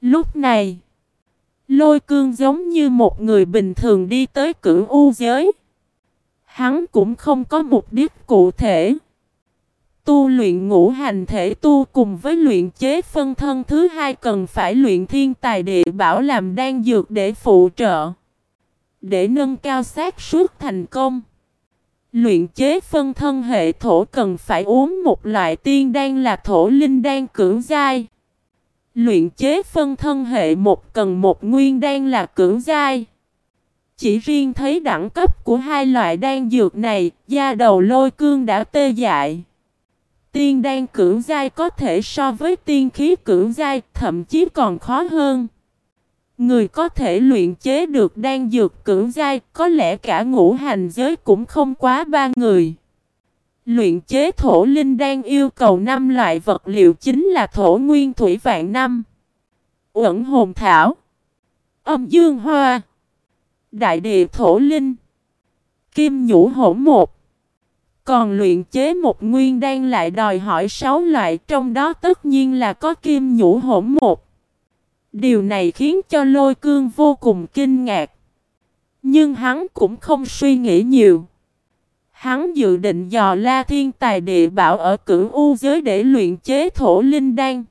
Lúc này, lôi cương giống như một người bình thường đi tới cửu u giới. Hắn cũng không có mục đích cụ thể. Tu luyện ngũ hành thể tu cùng với luyện chế phân thân thứ hai cần phải luyện thiên tài địa bảo làm đan dược để phụ trợ. Để nâng cao xác suất thành công. Luyện chế phân thân hệ thổ cần phải uống một loại tiên đan là thổ linh đan cưỡng giai. Luyện chế phân thân hệ một cần một nguyên đan là cưỡng giai. Chỉ riêng thấy đẳng cấp của hai loại đan dược này, da đầu lôi cương đã tê dại. Tiên đan cưỡng giai có thể so với tiên khí cưỡng giai, thậm chí còn khó hơn. Người có thể luyện chế được đan dược cưỡng giai, có lẽ cả ngũ hành giới cũng không quá ba người. Luyện chế thổ linh đang yêu cầu năm loại vật liệu chính là thổ nguyên thủy vạn năm, uẩn hồn thảo, âm dương hoa, đại địa thổ linh, kim nhũ hổ một. Còn luyện chế một nguyên đan lại đòi hỏi sáu loại trong đó tất nhiên là có kim nhũ hổ một. Điều này khiến cho lôi cương vô cùng kinh ngạc. Nhưng hắn cũng không suy nghĩ nhiều. Hắn dự định dò la thiên tài địa bảo ở cửu u giới để luyện chế thổ linh đan.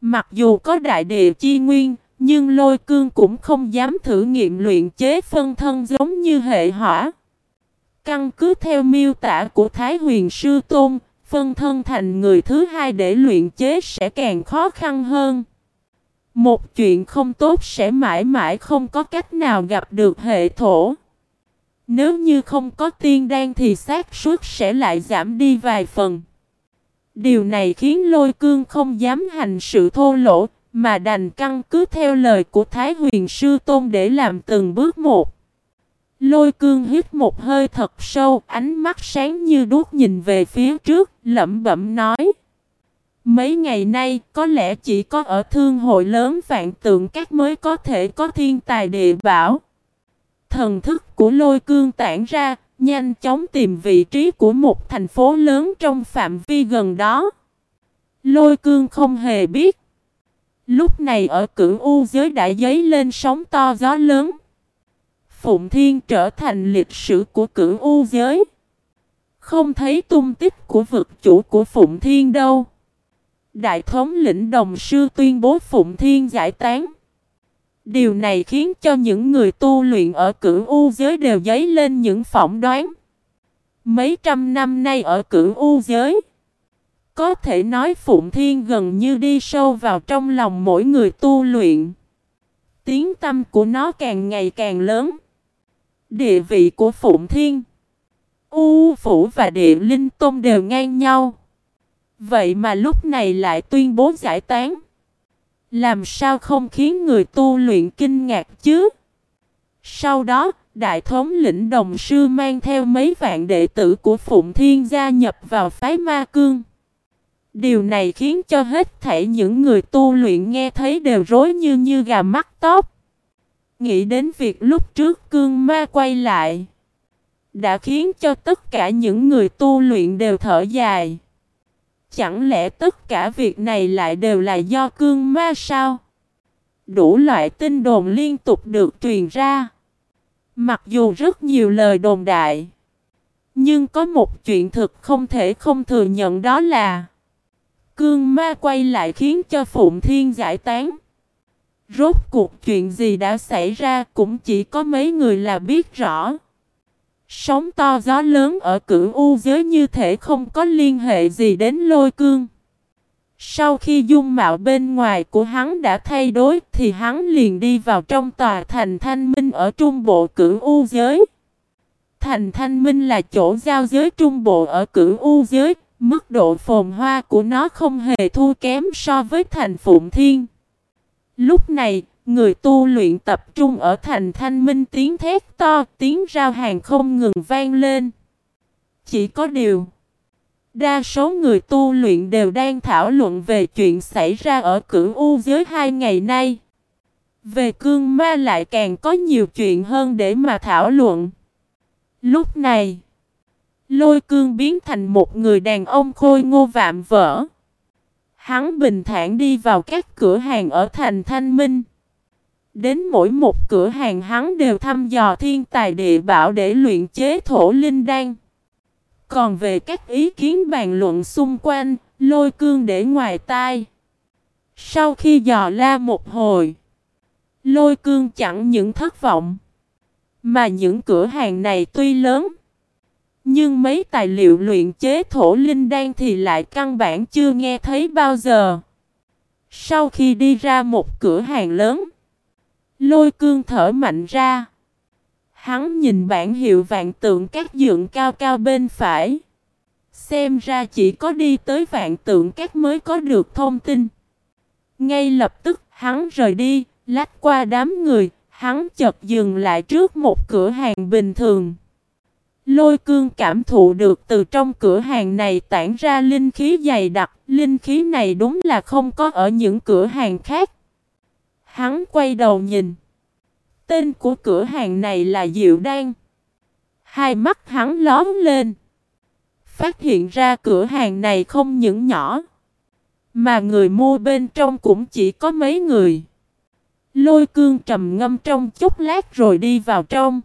Mặc dù có đại địa chi nguyên, nhưng lôi cương cũng không dám thử nghiệm luyện chế phân thân giống như hệ hỏa. Căn cứ theo miêu tả của Thái huyền sư tôn, phân thân thành người thứ hai để luyện chế sẽ càng khó khăn hơn. Một chuyện không tốt sẽ mãi mãi không có cách nào gặp được hệ thổ. Nếu như không có tiên đan thì xác suất sẽ lại giảm đi vài phần. Điều này khiến lôi cương không dám hành sự thô lỗ, mà đành căn cứ theo lời của Thái huyền sư tôn để làm từng bước một. Lôi cương hít một hơi thật sâu, ánh mắt sáng như đuốc nhìn về phía trước, lẩm bẩm nói. Mấy ngày nay, có lẽ chỉ có ở thương hội lớn vạn tượng các mới có thể có thiên tài địa bảo. Thần thức của lôi cương tản ra, nhanh chóng tìm vị trí của một thành phố lớn trong phạm vi gần đó. Lôi cương không hề biết. Lúc này ở cửu u giới đã dấy lên sóng to gió lớn. Phụng Thiên trở thành lịch sử của cửu u giới. Không thấy tung tích của vực chủ của Phụng Thiên đâu. Đại thống lĩnh đồng sư tuyên bố Phụng Thiên giải tán. Điều này khiến cho những người tu luyện ở cửu u giới đều dấy lên những phỏng đoán. Mấy trăm năm nay ở cửu u giới, có thể nói Phụng Thiên gần như đi sâu vào trong lòng mỗi người tu luyện. Tiếng tâm của nó càng ngày càng lớn. Địa vị của Phụng Thiên, U Phủ và Địa Linh Tôn đều ngang nhau. Vậy mà lúc này lại tuyên bố giải tán. Làm sao không khiến người tu luyện kinh ngạc chứ? Sau đó, Đại thống lĩnh đồng sư mang theo mấy vạn đệ tử của Phụng Thiên gia nhập vào phái ma cương. Điều này khiến cho hết thảy những người tu luyện nghe thấy đều rối như như gà mắc tóc. Nghĩ đến việc lúc trước cương ma quay lại. Đã khiến cho tất cả những người tu luyện đều thở dài. Chẳng lẽ tất cả việc này lại đều là do cương ma sao? Đủ loại tin đồn liên tục được truyền ra. Mặc dù rất nhiều lời đồn đại. Nhưng có một chuyện thực không thể không thừa nhận đó là Cương ma quay lại khiến cho Phụng Thiên giải tán. Rốt cuộc chuyện gì đã xảy ra cũng chỉ có mấy người là biết rõ. Sóng to gió lớn ở cửu u giới như thể không có liên hệ gì đến lôi cương. Sau khi dung mạo bên ngoài của hắn đã thay đổi thì hắn liền đi vào trong tòa thành thanh minh ở trung bộ cửu u giới. Thành thanh minh là chỗ giao giới trung bộ ở cửu u giới, mức độ phồn hoa của nó không hề thua kém so với thành phụng thiên. Lúc này, Người tu luyện tập trung ở thành thanh minh tiếng thét to, tiếng rao hàng không ngừng vang lên. Chỉ có điều, đa số người tu luyện đều đang thảo luận về chuyện xảy ra ở cửu u giới hai ngày nay. Về cương ma lại càng có nhiều chuyện hơn để mà thảo luận. Lúc này, lôi cương biến thành một người đàn ông khôi ngô vạm vỡ. Hắn bình thản đi vào các cửa hàng ở thành Thanh Minh. Đến mỗi một cửa hàng hắn đều thăm dò thiên tài địa bảo để luyện chế thổ linh đan. Còn về các ý kiến bàn luận xung quanh, lôi cương để ngoài tai. Sau khi dò la một hồi, lôi cương chẳng những thất vọng, mà những cửa hàng này tuy lớn, nhưng mấy tài liệu luyện chế thổ linh đan thì lại căn bản chưa nghe thấy bao giờ. Sau khi đi ra một cửa hàng lớn, lôi cương thở mạnh ra. Hắn nhìn bản hiệu vạn tượng các dựng cao cao bên phải. Xem ra chỉ có đi tới vạn tượng các mới có được thông tin. Ngay lập tức hắn rời đi, lách qua đám người, hắn chợt dừng lại trước một cửa hàng bình thường. Lôi cương cảm thụ được từ trong cửa hàng này tản ra linh khí dày đặc, linh khí này đúng là không có ở những cửa hàng khác. Hắn quay đầu nhìn. Tên của cửa hàng này là Diệu Đan. Hai mắt hắn lóm lên. Phát hiện ra cửa hàng này không những nhỏ. Mà người mua bên trong cũng chỉ có mấy người. Lôi cương trầm ngâm trong chút lát rồi đi vào trong.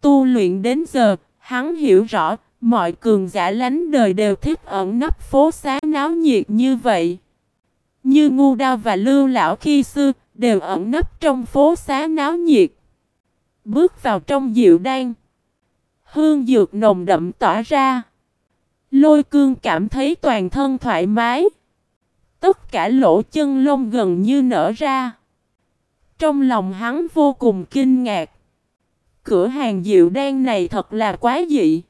Tu luyện đến giờ, hắn hiểu rõ, mọi cường giả lánh đời đều thích ẩn nấp phố xá náo nhiệt như vậy. Như ngu đao và lưu lão khi xưa, đều ẩn nấp trong phố xá náo nhiệt. Bước vào trong diệu đan. Hương dược nồng đậm tỏa ra. Lôi cương cảm thấy toàn thân thoải mái. Tất cả lỗ chân lông gần như nở ra. Trong lòng hắn vô cùng kinh ngạc. Cửa hàng diệu đan này thật là quá dị.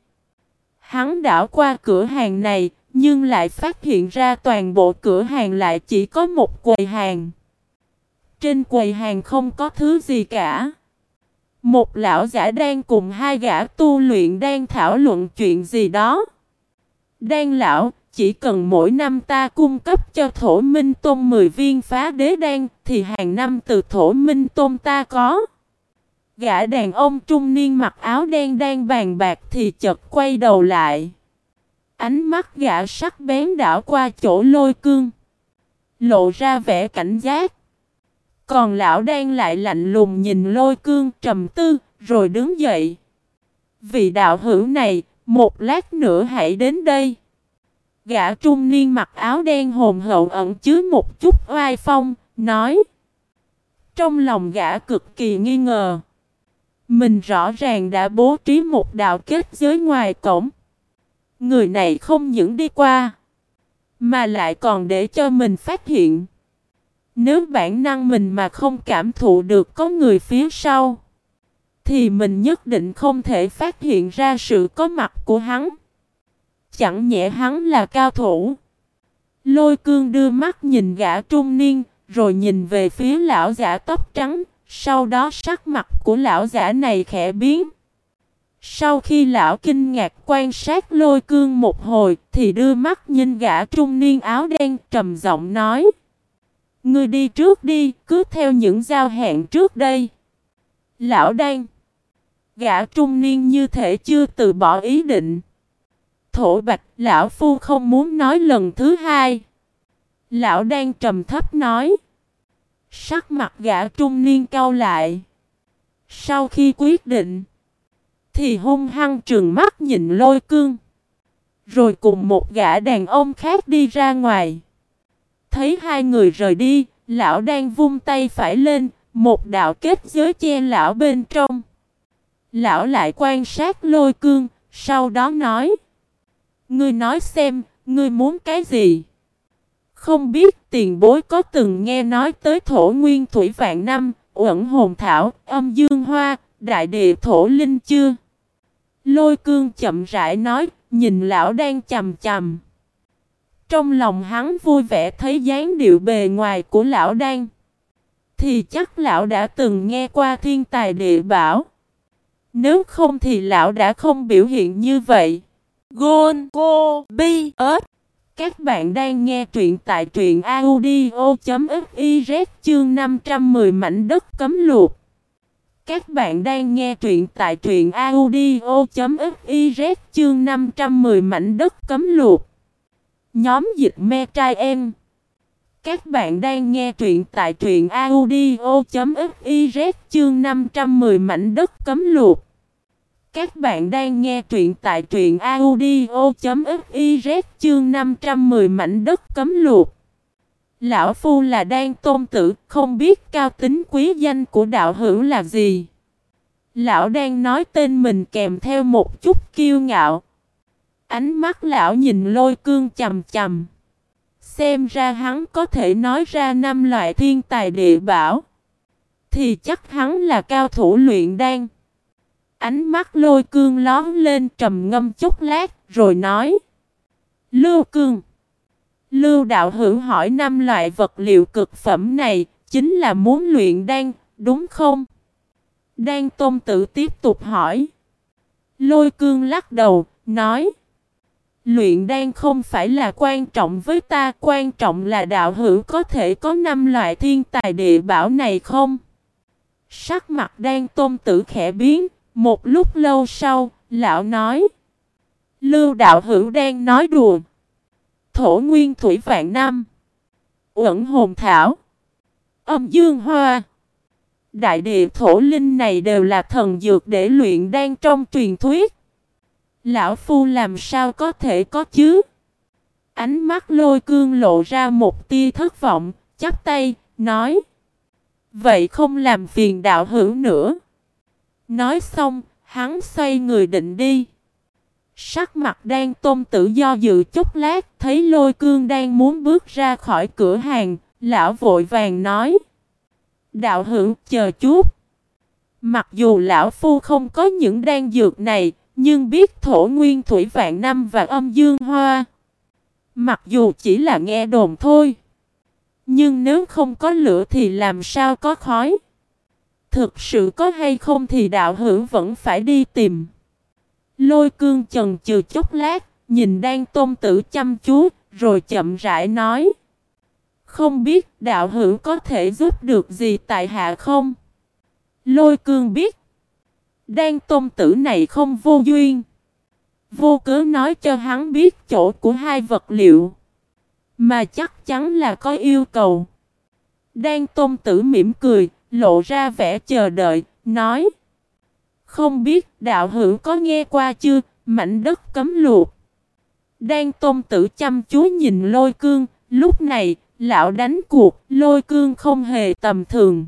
Hắn đảo qua cửa hàng này, nhưng lại phát hiện ra toàn bộ cửa hàng lại chỉ có một quầy hàng. Trên quầy hàng không có thứ gì cả. Một lão giả đang cùng hai gã tu luyện đang thảo luận chuyện gì đó. Đan lão, chỉ cần mỗi năm ta cung cấp cho thổ minh tôn 10 viên phá đế đan, thì hàng năm từ thổ minh tôn ta có. Gã đàn ông trung niên mặc áo đen đang bàn bạc thì chợt quay đầu lại. Ánh mắt gã sắc bén đảo qua chỗ lôi cương. Lộ ra vẻ cảnh giác. Còn lão đang lại lạnh lùng nhìn lôi cương trầm tư, rồi đứng dậy. Vị đạo hữu này, một lát nữa hãy đến đây. Gã trung niên mặc áo đen hồn hậu ẩn chứa một chút oai phong, nói. Trong lòng gã cực kỳ nghi ngờ. Mình rõ ràng đã bố trí một đạo kết giới ngoài cổng. Người này không những đi qua, mà lại còn để cho mình phát hiện. Nếu bản năng mình mà không cảm thụ được có người phía sau, thì mình nhất định không thể phát hiện ra sự có mặt của hắn. Chẳng nhẽ hắn là cao thủ. Lôi cương đưa mắt nhìn gã trung niên, rồi nhìn về phía lão giả tóc trắng, sau đó sắc mặt của lão giả này khẽ biến. Sau khi lão kinh ngạc quan sát lôi cương một hồi, thì đưa mắt nhìn gã trung niên áo đen trầm giọng nói. Ngươi đi trước đi, cứ theo những giao hẹn trước đây. Lão đen Gã trung niên như thể chưa từ bỏ ý định. Thổ bạch, lão phu không muốn nói lần thứ hai. Lão đen trầm thấp nói. Sắc mặt gã trung niên cau lại. Sau khi quyết định, thì hung hăng trừng mắt nhìn lôi cương. Rồi cùng một gã đàn ông khác đi ra ngoài. Thấy hai người rời đi, lão đang vung tay phải lên, một đạo kết giới che lão bên trong. Lão lại quan sát lôi cương, sau đó nói. Ngươi nói xem, ngươi muốn cái gì? Không biết tiền bối có từng nghe nói tới thổ nguyên thủy vạn năm, uẩn hồn thảo, âm dương hoa, đại địa thổ linh chưa? Lôi cương chậm rãi nói, nhìn lão đang chầm chầm. Trong lòng hắn vui vẻ thấy dáng điệu bề ngoài của lão đang, Thì chắc lão đã từng nghe qua thiên tài địa bảo. Nếu không thì lão đã không biểu hiện như vậy. Gôn Cô Bi ớt Các bạn đang nghe truyện tại truyện audio.fiz chương 510 mảnh đất cấm luộc. Các bạn đang nghe truyện tại truyện audio.fiz chương 510 mảnh đất cấm luộc. Nhóm dịch me trai em. Các bạn đang nghe truyện tại truyện audio.fiz chương 510 mảnh đất cấm luộc. Các bạn đang nghe truyện tại truyện audio.fiz chương 510 mảnh đất cấm luộc. Lão Phu là đang tôn tử, không biết cao tính quý danh của đạo hữu là gì. Lão đang nói tên mình kèm theo một chút kiêu ngạo. Ánh mắt lão nhìn lôi cương chầm chầm. Xem ra hắn có thể nói ra năm loại thiên tài địa bảo. Thì chắc hắn là cao thủ luyện đan. Ánh mắt lôi cương lón lên trầm ngâm chút lát rồi nói. Lưu cương. Lưu đạo hữu hỏi năm loại vật liệu cực phẩm này chính là muốn luyện đan, đúng không? Đan tôn tử tiếp tục hỏi. Lôi cương lắc đầu, nói. Luyện đan không phải là quan trọng với ta, quan trọng là đạo hữu có thể có năm loại thiên tài địa bảo này không? Sắc mặt đan tôn tử khẽ biến, một lúc lâu sau, lão nói. Lưu đạo hữu đang nói đùa. Thổ nguyên thủy vạn năm. Uẩn hồn thảo. Âm dương hoa. Đại địa thổ linh này đều là thần dược để luyện đan trong truyền thuyết. Lão Phu làm sao có thể có chứ? Ánh mắt lôi cương lộ ra một tia thất vọng, chắp tay, nói. Vậy không làm phiền đạo hữu nữa. Nói xong, hắn xoay người định đi. Sắc mặt đang tôn tự do dự chút lát, thấy lôi cương đang muốn bước ra khỏi cửa hàng, lão vội vàng nói. Đạo hữu chờ chút. Mặc dù lão phu không có những đan dược này, nhưng biết thổ nguyên thủy vạn năm và âm dương hoa. Mặc dù chỉ là nghe đồn thôi. Nhưng nếu không có lửa thì làm sao có khói. Thực sự có hay không thì đạo hữu vẫn phải đi tìm. Lôi cương chần chừ chốc lát, nhìn đang tôn tử chăm chú, rồi chậm rãi nói. Không biết đạo hữu có thể giúp được gì tại hạ không? Lôi cương biết. Đan tôn tử này không vô duyên. Vô cớ nói cho hắn biết chỗ của hai vật liệu. Mà chắc chắn là có yêu cầu. Đan tôn tử mỉm cười, lộ ra vẻ chờ đợi, nói. Không biết đạo hữu có nghe qua chưa, mảnh đất cấm luộc. Đang tôn tử chăm chú nhìn lôi cương, lúc này, lão đánh cuộc, lôi cương không hề tầm thường.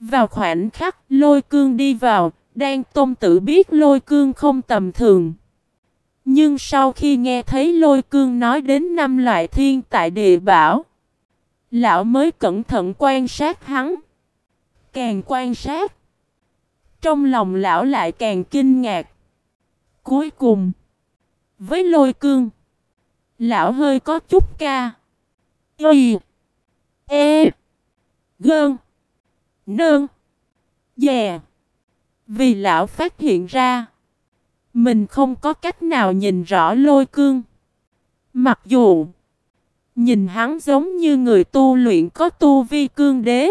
Vào khoảnh khắc, lôi cương đi vào, đang tôn tử biết lôi cương không tầm thường. Nhưng sau khi nghe thấy lôi cương nói đến năm loại thiên tại địa bảo, lão mới cẩn thận quan sát hắn. Càng quan sát, trong lòng lão lại càng kinh ngạc. Cuối cùng, với lôi cương, lão hơi có chút ca. Y, E, Gơn, Nơn, Dè. Vì lão phát hiện ra, mình không có cách nào nhìn rõ lôi cương. Mặc dù, nhìn hắn giống như người tu luyện có tu vi cương đế.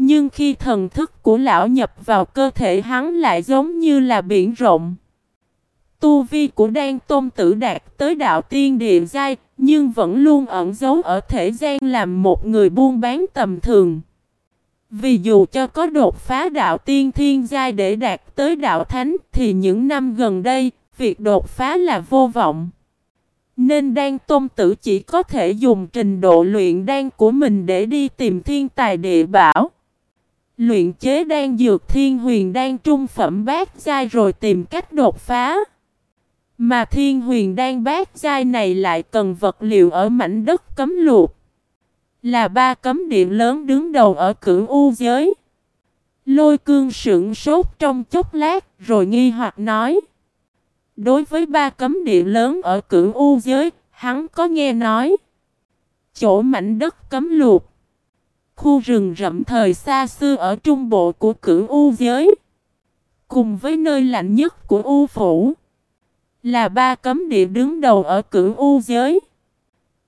Nhưng khi thần thức của lão nhập vào cơ thể hắn lại giống như là biển rộng. Tu vi của đan tôn tử đạt tới đạo tiên địa giai, nhưng vẫn luôn ẩn giấu ở thể gian làm một người buôn bán tầm thường. Vì dù cho có đột phá đạo tiên thiên giai để đạt tới đạo thánh thì những năm gần đây, việc đột phá là vô vọng. Nên đan tôn tử chỉ có thể dùng trình độ luyện đan của mình để đi tìm thiên tài địa bảo. Luyện chế đan dược thiên huyền đan trung phẩm bát giai rồi tìm cách đột phá. Mà thiên huyền đan bát giai này lại cần vật liệu ở mảnh đất cấm luộc. Là ba cấm điện lớn đứng đầu ở cửu u giới. Lôi cương sững sốt trong chốc lát rồi nghi hoặc nói. Đối với ba cấm địa lớn ở cửu u giới, hắn có nghe nói. Chỗ mảnh đất cấm luộc. Khu rừng rậm thời xa xưa ở trung bộ của cửu u giới. Cùng với nơi lạnh nhất của u phủ. Là ba cấm địa đứng đầu ở cửu u giới.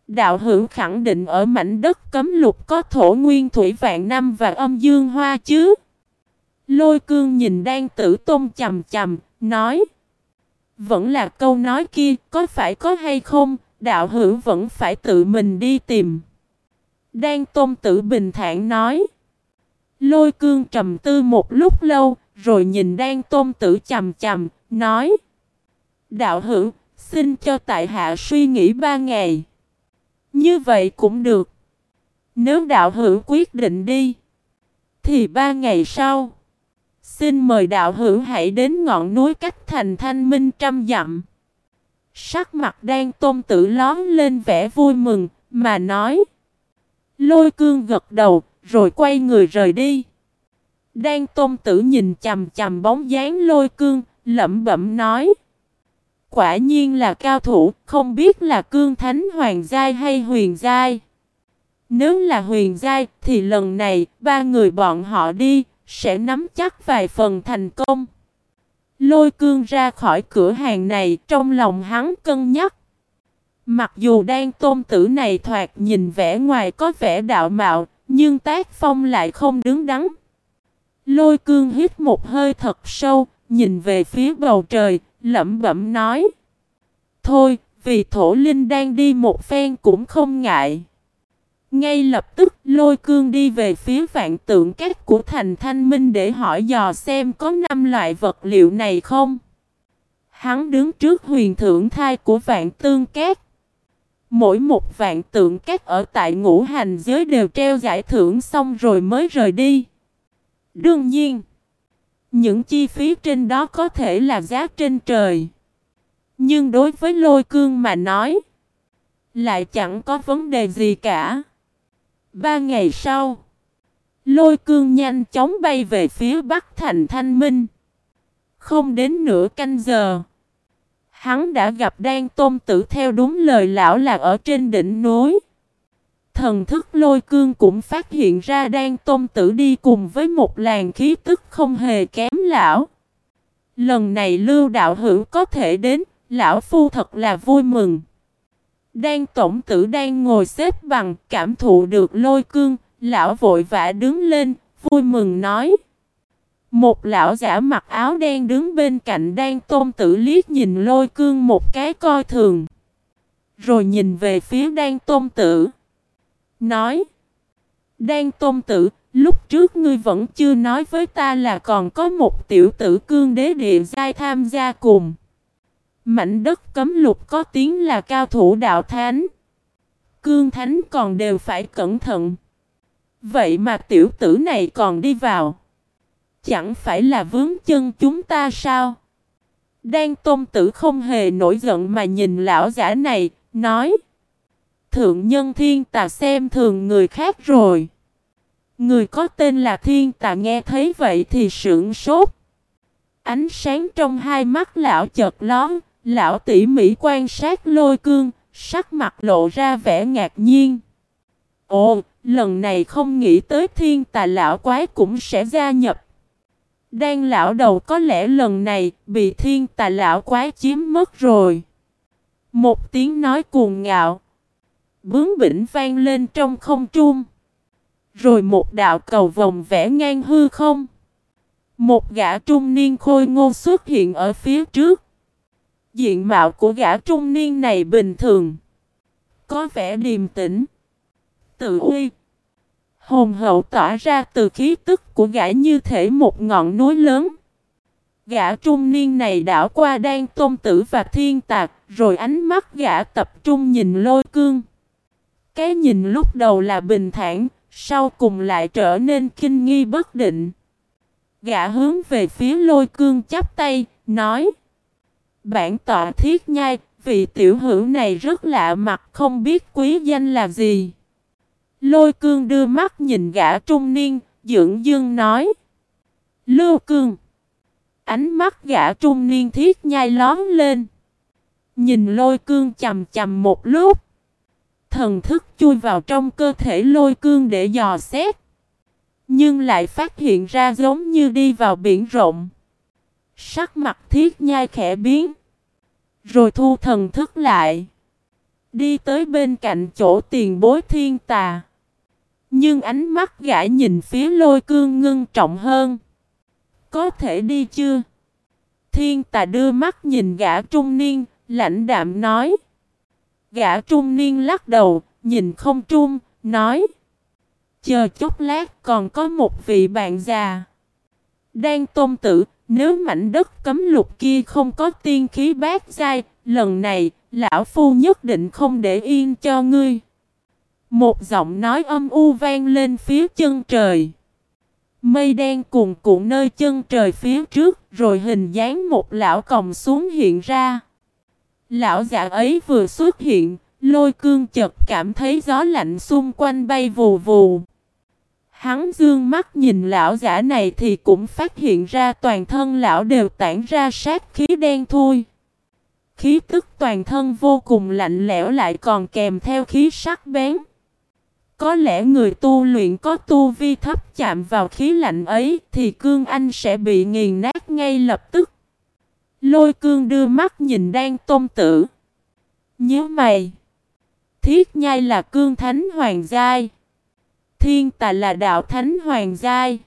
Đạo hữu khẳng định ở mảnh đất cấm lục có thổ nguyên thủy vạn năm và âm dương hoa chứ. Lôi cương nhìn đang tử tôn chầm chầm, nói. Vẫn là câu nói kia, có phải có hay không, đạo hữu vẫn phải tự mình đi tìm. Đan Tôn Tử bình thản nói. Lôi cương trầm tư một lúc lâu, rồi nhìn Đan Tôn Tử chầm chầm, nói. Đạo hữu, xin cho tại hạ suy nghĩ ba ngày. Như vậy cũng được. Nếu đạo hữu quyết định đi, thì ba ngày sau, xin mời đạo hữu hãy đến ngọn núi cách thành thanh minh trăm dặm. Sắc mặt đang tôn tử lón lên vẻ vui mừng, mà nói. Lôi cương gật đầu, rồi quay người rời đi. Đang tôn tử nhìn chầm chầm bóng dáng lôi cương, lẩm bẩm nói. Quả nhiên là cao thủ, không biết là cương thánh hoàng giai hay huyền giai. Nếu là huyền giai, thì lần này, ba người bọn họ đi, sẽ nắm chắc vài phần thành công. Lôi cương ra khỏi cửa hàng này, trong lòng hắn cân nhắc. Mặc dù đang tôn tử này thoạt nhìn vẻ ngoài có vẻ đạo mạo, nhưng tác phong lại không đứng đắn. Lôi cương hít một hơi thật sâu, nhìn về phía bầu trời, lẩm bẩm nói. Thôi, vì thổ linh đang đi một phen cũng không ngại. Ngay lập tức lôi cương đi về phía vạn tượng các của thành thanh minh để hỏi dò xem có năm loại vật liệu này không. Hắn đứng trước huyền thượng thai của vạn tương cát Mỗi một vạn tượng các ở tại ngũ hành giới đều treo giải thưởng xong rồi mới rời đi. Đương nhiên, những chi phí trên đó có thể là giá trên trời. Nhưng đối với lôi cương mà nói, lại chẳng có vấn đề gì cả. Ba ngày sau, lôi cương nhanh chóng bay về phía bắc thành thanh minh. Không đến nửa canh giờ, hắn đã gặp đan tôn tử theo đúng lời lão là ở trên đỉnh núi. Thần thức lôi cương cũng phát hiện ra đan tôn tử đi cùng với một làn khí tức không hề kém lão. Lần này lưu đạo hữu có thể đến, lão phu thật là vui mừng. Đan tổng tử đang ngồi xếp bằng, cảm thụ được lôi cương, lão vội vã đứng lên, vui mừng nói. Một lão giả mặc áo đen đứng bên cạnh đan tôn tử liếc nhìn lôi cương một cái coi thường. Rồi nhìn về phía đan tôn tử. Nói. Đan tôn tử, lúc trước ngươi vẫn chưa nói với ta là còn có một tiểu tử cương đế địa giai tham gia cùng. Mảnh đất cấm lục có tiếng là cao thủ đạo thánh. Cương thánh còn đều phải cẩn thận. Vậy mà tiểu tử này còn đi vào. Chẳng phải là vướng chân chúng ta sao? Đan tôn tử không hề nổi giận mà nhìn lão giả này, nói. Thượng nhân thiên tà xem thường người khác rồi. Người có tên là thiên tà nghe thấy vậy thì sững sốt. Ánh sáng trong hai mắt lão chợt lón, Lão tỉ mỉ quan sát lôi cương, sắc mặt lộ ra vẻ ngạc nhiên. Ồ, lần này không nghĩ tới thiên tà lão quái cũng sẽ gia nhập. Đan lão đầu có lẽ lần này bị thiên tà lão quái chiếm mất rồi. Một tiếng nói cuồng ngạo. Bướng bỉnh vang lên trong không trung. Rồi một đạo cầu vòng vẽ ngang hư không. Một gã trung niên khôi ngô xuất hiện ở phía trước. Diện mạo của gã trung niên này bình thường. Có vẻ điềm tĩnh. Tự uy. Hồn hậu tỏa ra từ khí tức của gã như thể một ngọn núi lớn. Gã trung niên này đảo qua đang tôn tử và thiên tạc, rồi ánh mắt gã tập trung nhìn lôi cương. Cái nhìn lúc đầu là bình thản, sau cùng lại trở nên kinh nghi bất định. Gã hướng về phía lôi cương chắp tay, nói Bản tọa thiết nhai, vị tiểu hữu này rất lạ mặt không biết quý danh là gì. Lôi cương đưa mắt nhìn gã trung niên, dưỡng dương nói. Lưu cương. Ánh mắt gã trung niên thiết nhai lón lên. Nhìn lôi cương chầm chầm một lúc. Thần thức chui vào trong cơ thể lôi cương để dò xét. Nhưng lại phát hiện ra giống như đi vào biển rộng. Sắc mặt thiết nhai khẽ biến. Rồi thu thần thức lại. Đi tới bên cạnh chỗ tiền bối thiên tà. Nhưng ánh mắt gã nhìn phía lôi cương ngưng trọng hơn. Có thể đi chưa? Thiên tà đưa mắt nhìn gã trung niên, lãnh đạm nói. Gã trung niên lắc đầu, nhìn không trung, nói. Chờ chút lát còn có một vị bạn già. Đang tôn tử, nếu mảnh đất cấm lục kia không có tiên khí bát giai, lần này, lão phu nhất định không để yên cho ngươi. Một giọng nói âm u vang lên phía chân trời. Mây đen cuồn cuộn nơi chân trời phía trước, rồi hình dáng một lão còng xuống hiện ra. Lão giả ấy vừa xuất hiện, lôi cương chợt cảm thấy gió lạnh xung quanh bay vù vù. Hắn dương mắt nhìn lão giả này thì cũng phát hiện ra toàn thân lão đều tản ra sát khí đen thui. Khí tức toàn thân vô cùng lạnh lẽo lại còn kèm theo khí sắc bén. Có lẽ người tu luyện có tu vi thấp chạm vào khí lạnh ấy thì cương anh sẽ bị nghiền nát ngay lập tức. Lôi cương đưa mắt nhìn đang tôn tử. Nhớ mày. Thiết nhai là cương thánh hoàng giai. Thiên tà là đạo thánh hoàng giai.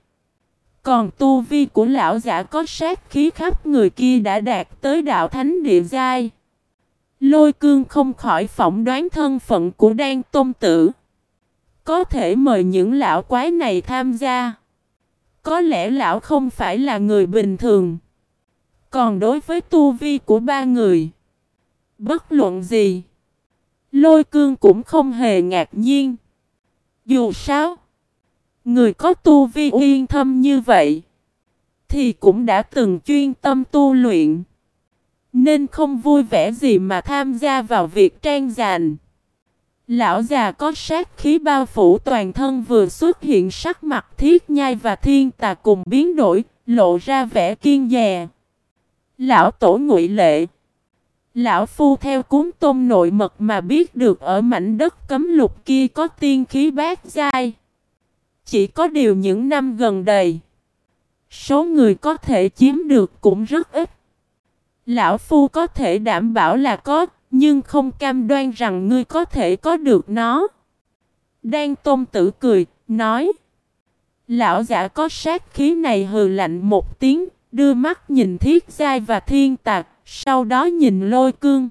Còn tu vi của lão giả có sát khí khắp người kia đã đạt tới đạo thánh địa giai. Lôi cương không khỏi phỏng đoán thân phận của đan tôn tử. Có thể mời những lão quái này tham gia. Có lẽ lão không phải là người bình thường. Còn đối với tu vi của ba người, bất luận gì, lôi cương cũng không hề ngạc nhiên. Dù sao, người có tu vi uyên thâm như vậy, thì cũng đã từng chuyên tâm tu luyện. Nên không vui vẻ gì mà tham gia vào việc trang giành. Lão già có sát khí bao phủ toàn thân vừa xuất hiện sắc mặt thiết nhai và thiên tà cùng biến đổi, lộ ra vẻ kiên dè. Lão tổ ngụy lệ Lão phu theo cuốn tôm nội mật mà biết được ở mảnh đất cấm lục kia có tiên khí bát giai. Chỉ có điều những năm gần đây, số người có thể chiếm được cũng rất ít. Lão phu có thể đảm bảo là có, nhưng không cam đoan rằng ngươi có thể có được nó. Đan tôn tử cười, nói. Lão giả có sát khí này hừ lạnh một tiếng, đưa mắt nhìn thiết giai và thiên tạc, sau đó nhìn lôi cương.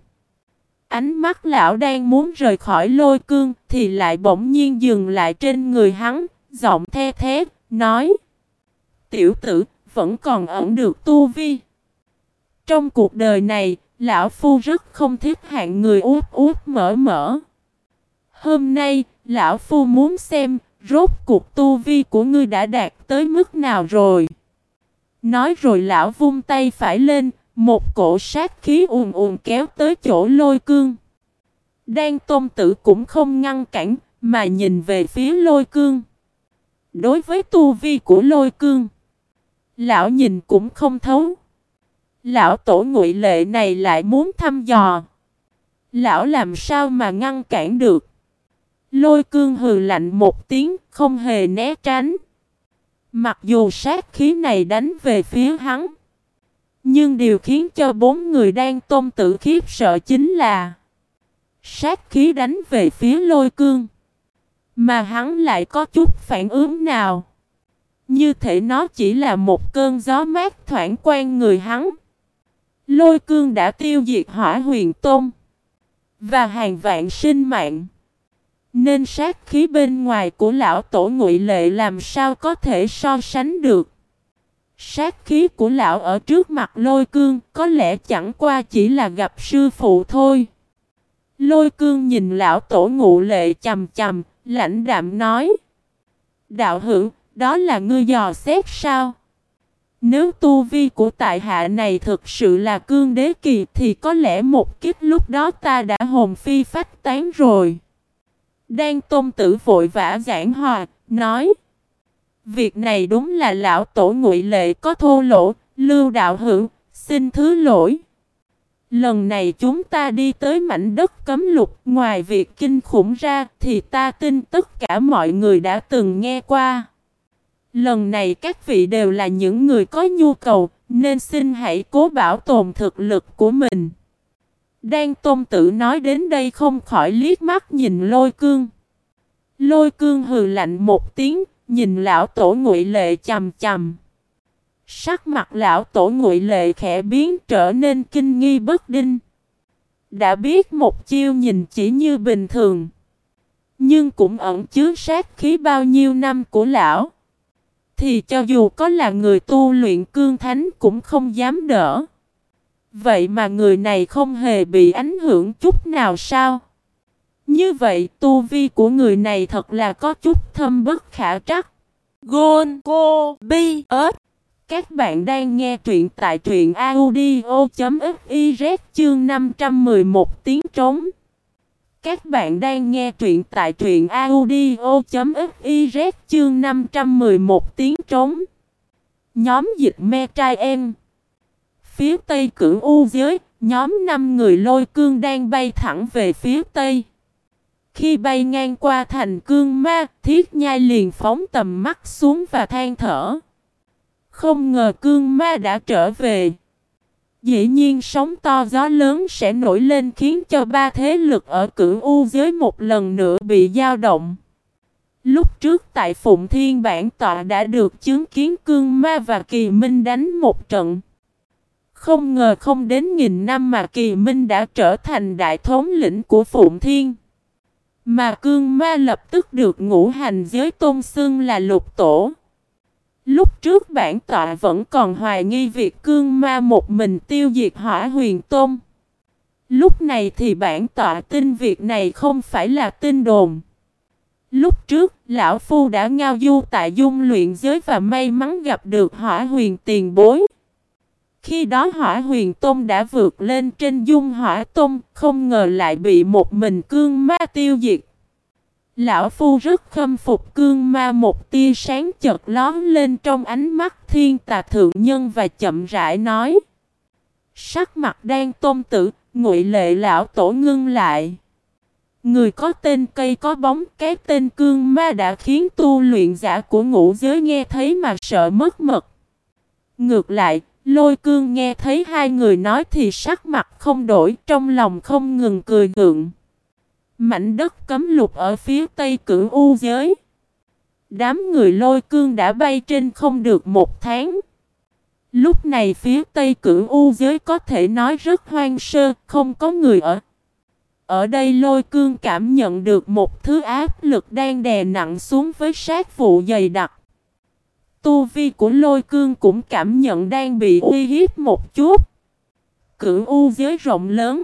Ánh mắt lão đang muốn rời khỏi lôi cương, thì lại bỗng nhiên dừng lại trên người hắn, giọng the thế, nói. Tiểu tử, vẫn còn ẩn được tu vi. Trong cuộc đời này, Lão Phu rất không thích hạng người út út mở mở. Hôm nay, Lão Phu muốn xem, rốt cuộc tu vi của ngươi đã đạt tới mức nào rồi. Nói rồi lão vung tay phải lên, một cổ sát khí ùn ùn kéo tới chỗ lôi cương. Đan tôn tử cũng không ngăn cản, mà nhìn về phía lôi cương. Đối với tu vi của lôi cương, lão nhìn cũng không thấu. Lão tổ ngụy lệ này lại muốn thăm dò. Lão làm sao mà ngăn cản được. Lôi cương hừ lạnh một tiếng, không hề né tránh. Mặc dù sát khí này đánh về phía hắn. Nhưng điều khiến cho bốn người đang tôn tự khiếp sợ chính là Sát khí đánh về phía lôi cương Mà hắn lại có chút phản ứng nào Như thể nó chỉ là một cơn gió mát thoảng quen người hắn Lôi cương đã tiêu diệt hỏa huyền tôn Và hàng vạn sinh mạng. Nên sát khí bên ngoài của lão tổ ngụy lệ làm sao có thể so sánh được? Sát khí của lão ở trước mặt lôi cương có lẽ chẳng qua chỉ là gặp sư phụ thôi. Lôi cương nhìn lão tổ ngụ lệ chầm chầm, lãnh đạm nói Đạo hữu, đó là ngươi dò xét sao? Nếu tu vi của tại hạ này thực sự là cương đế kỳ thì có lẽ một kiếp lúc đó ta đã hồn phi phách tán rồi. Đang tôn tử vội vã giảng hòa, nói. Việc này đúng là lão tổ ngụy lệ có thô lỗ, lưu đạo hữu, xin thứ lỗi. Lần này chúng ta đi tới mảnh đất cấm lục, ngoài việc kinh khủng ra thì ta tin tất cả mọi người đã từng nghe qua. Lần này các vị đều là những người có nhu cầu, nên xin hãy cố bảo tồn thực lực của mình. Đang tôn tử nói đến đây không khỏi liếc mắt nhìn lôi cương. Lôi cương hừ lạnh một tiếng, nhìn lão tổ ngụy lệ chầm chầm. Sắc mặt lão tổ ngụy lệ khẽ biến trở nên kinh nghi bất đinh. Đã biết một chiêu nhìn chỉ như bình thường. Nhưng cũng ẩn chứa sát khí bao nhiêu năm của lão. Thì cho dù có là người tu luyện cương thánh cũng không dám đỡ. Vậy mà người này không hề bị ảnh hưởng chút nào sao? Như vậy, tu vi của người này thật là có chút thâm bất khả trắc. Gôn Cô Bi ớt Các bạn đang nghe truyện tại truyện audio.fiz chương 511 tiếng trống. Các bạn đang nghe truyện tại truyện audio.fiz chương 511 tiếng trống. Nhóm dịch me trai em. Phía tây cửu u giới, nhóm 5 người lôi cương đang bay thẳng về phía tây. Khi bay ngang qua thành cương ma, thiết nhai liền phóng tầm mắt xuống và than thở. Không ngờ cương ma đã trở về. Dĩ nhiên sóng to gió lớn sẽ nổi lên khiến cho ba thế lực ở cửu u giới một lần nữa bị dao động. Lúc trước tại Phụng Thiên Bản Tọa đã được chứng kiến cương ma và kỳ minh đánh một trận. Không ngờ không đến nghìn năm mà kỳ minh đã trở thành đại thống lĩnh của Phụng Thiên. Mà cương ma lập tức được ngũ hành giới tôn xưng là lục tổ. Lúc trước bản tọa vẫn còn hoài nghi việc cương ma một mình tiêu diệt hỏa huyền tôn. Lúc này thì bản tọa tin việc này không phải là tin đồn. Lúc trước, Lão Phu đã ngao du tại dung luyện giới và may mắn gặp được hỏa huyền tiền bối. Khi đó hỏa huyền tôm đã vượt lên trên dung hỏa tôm, không ngờ lại bị một mình cương ma tiêu diệt. Lão Phu rất khâm phục cương ma một tia sáng chợt lón lên trong ánh mắt thiên tà thượng nhân và chậm rãi nói. Sắc mặt đang tôn tử, ngụy lệ lão tổ ngưng lại. Người có tên cây có bóng, cái tên cương ma đã khiến tu luyện giả của ngũ giới nghe thấy mà sợ mất mật. Ngược lại, lôi cương nghe thấy hai người nói thì sắc mặt không đổi, trong lòng không ngừng cười gượng. Mảnh đất cấm lục ở phía tây cửu u giới. Đám người lôi cương đã bay trên không được một tháng. Lúc này phía tây cửu u giới có thể nói rất hoang sơ, không có người ở. Ở đây lôi cương cảm nhận được một thứ áp lực đang đè nặng xuống với sát vụ dày đặc. Tu vi của lôi cương cũng cảm nhận đang bị uy hiếp một chút. Cửu u giới rộng lớn.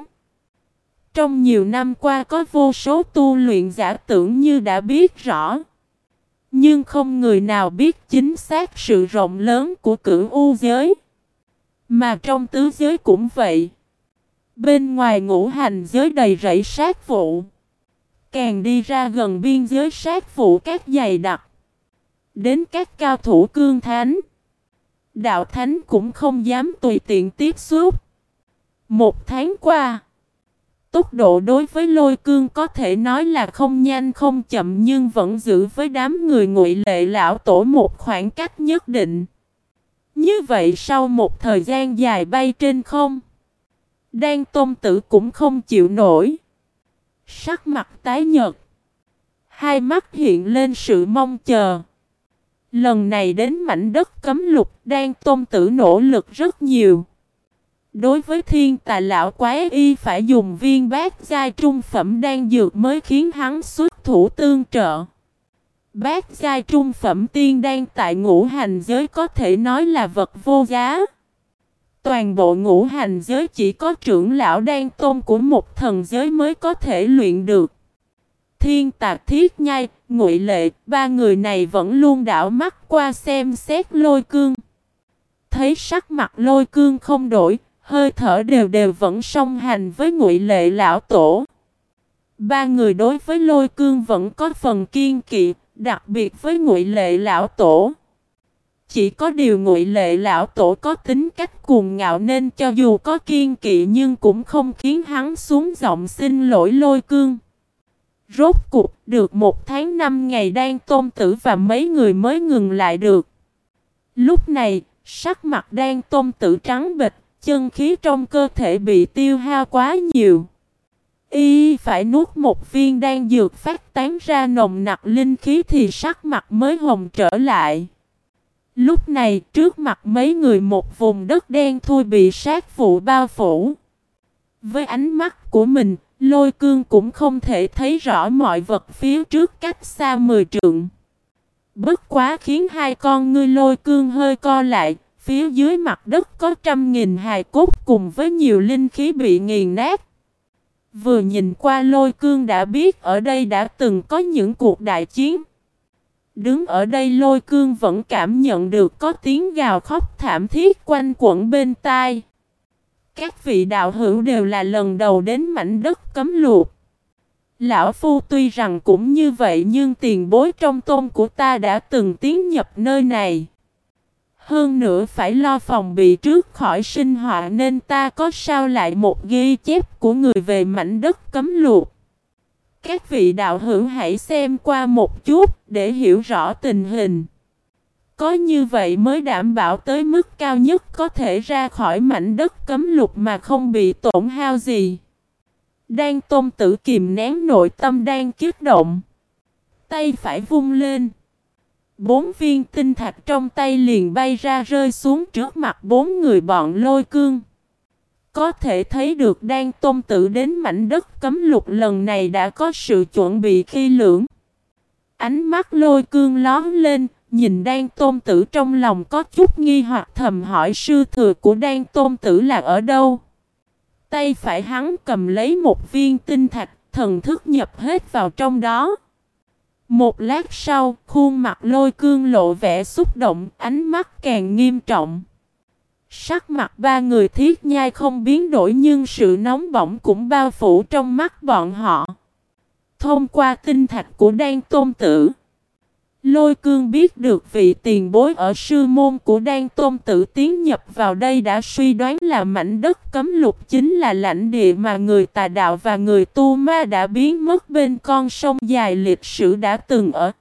Trong nhiều năm qua có vô số tu luyện giả tưởng như đã biết rõ. Nhưng không người nào biết chính xác sự rộng lớn của cửu u giới. Mà trong tứ giới cũng vậy. Bên ngoài ngũ hành giới đầy rẫy sát vụ. Càng đi ra gần biên giới sát vụ các dày đặc. Đến các cao thủ cương thánh. Đạo thánh cũng không dám tùy tiện tiếp xúc. Một tháng qua. Tốc độ đối với lôi cương có thể nói là không nhanh không chậm nhưng vẫn giữ với đám người ngụy lệ lão tổ một khoảng cách nhất định. Như vậy sau một thời gian dài bay trên không, Đan tôn tử cũng không chịu nổi. Sắc mặt tái nhợt. Hai mắt hiện lên sự mong chờ. Lần này đến mảnh đất cấm lục Đan tôn tử nỗ lực rất nhiều. Đối với thiên tà lão quái y phải dùng viên bát giai trung phẩm đang dược mới khiến hắn xuất thủ tương trợ. Bát giai trung phẩm tiên đang tại ngũ hành giới có thể nói là vật vô giá. Toàn bộ ngũ hành giới chỉ có trưởng lão đan tôn của một thần giới mới có thể luyện được. Thiên tạc thiết nhai, ngụy lệ, ba người này vẫn luôn đảo mắt qua xem xét lôi cương. Thấy sắc mặt lôi cương không đổi, hơi thở đều đều vẫn song hành với ngụy lệ lão tổ. Ba người đối với lôi cương vẫn có phần kiên kỵ, đặc biệt với ngụy lệ lão tổ. Chỉ có điều ngụy lệ lão tổ có tính cách cuồng ngạo nên cho dù có kiên kỵ nhưng cũng không khiến hắn xuống giọng xin lỗi lôi cương. Rốt cuộc được một tháng năm ngày đang tôn tử và mấy người mới ngừng lại được. Lúc này, sắc mặt đang tôn tử trắng bịch, chân khí trong cơ thể bị tiêu hao quá nhiều. Y phải nuốt một viên đan dược phát tán ra nồng nặc linh khí thì sắc mặt mới hồng trở lại. Lúc này trước mặt mấy người một vùng đất đen thui bị sát vụ bao phủ. Với ánh mắt của mình, lôi cương cũng không thể thấy rõ mọi vật phía trước cách xa mười trượng. Bất quá khiến hai con ngươi lôi cương hơi co lại, phía dưới mặt đất có trăm nghìn hài cốt cùng với nhiều linh khí bị nghiền nát. Vừa nhìn qua lôi cương đã biết ở đây đã từng có những cuộc đại chiến. Đứng ở đây lôi cương vẫn cảm nhận được có tiếng gào khóc thảm thiết quanh quẩn bên tai. Các vị đạo hữu đều là lần đầu đến mảnh đất cấm luộc. Lão Phu tuy rằng cũng như vậy nhưng tiền bối trong tôn của ta đã từng tiến nhập nơi này. Hơn nữa phải lo phòng bị trước khỏi sinh họa nên ta có sao lại một ghi chép của người về mảnh đất cấm luộc. Các vị đạo hữu hãy xem qua một chút để hiểu rõ tình hình. Có như vậy mới đảm bảo tới mức cao nhất có thể ra khỏi mảnh đất cấm lục mà không bị tổn hao gì. Đang tôn tử kìm nén nội tâm đang kiết động. Tay phải vung lên. Bốn viên tinh thạch trong tay liền bay ra rơi xuống trước mặt bốn người bọn lôi cương. Có thể thấy được đang tôn tử đến mảnh đất cấm lục lần này đã có sự chuẩn bị khi lưỡng. Ánh mắt lôi cương lón lên, nhìn đang tôn tử trong lòng có chút nghi hoặc thầm hỏi sư thừa của đang tôn tử là ở đâu. Tay phải hắn cầm lấy một viên tinh thạch, thần thức nhập hết vào trong đó. Một lát sau, khuôn mặt lôi cương lộ vẻ xúc động, ánh mắt càng nghiêm trọng. Sắc mặt ba người thiết nhai không biến đổi nhưng sự nóng bỏng cũng bao phủ trong mắt bọn họ. Thông qua tinh thạch của đan tôn tử. Lôi cương biết được vị tiền bối ở sư môn của Đan Tôn Tử tiến nhập vào đây đã suy đoán là mảnh đất cấm lục chính là lãnh địa mà người tà đạo và người tu ma đã biến mất bên con sông dài lịch sử đã từng ở.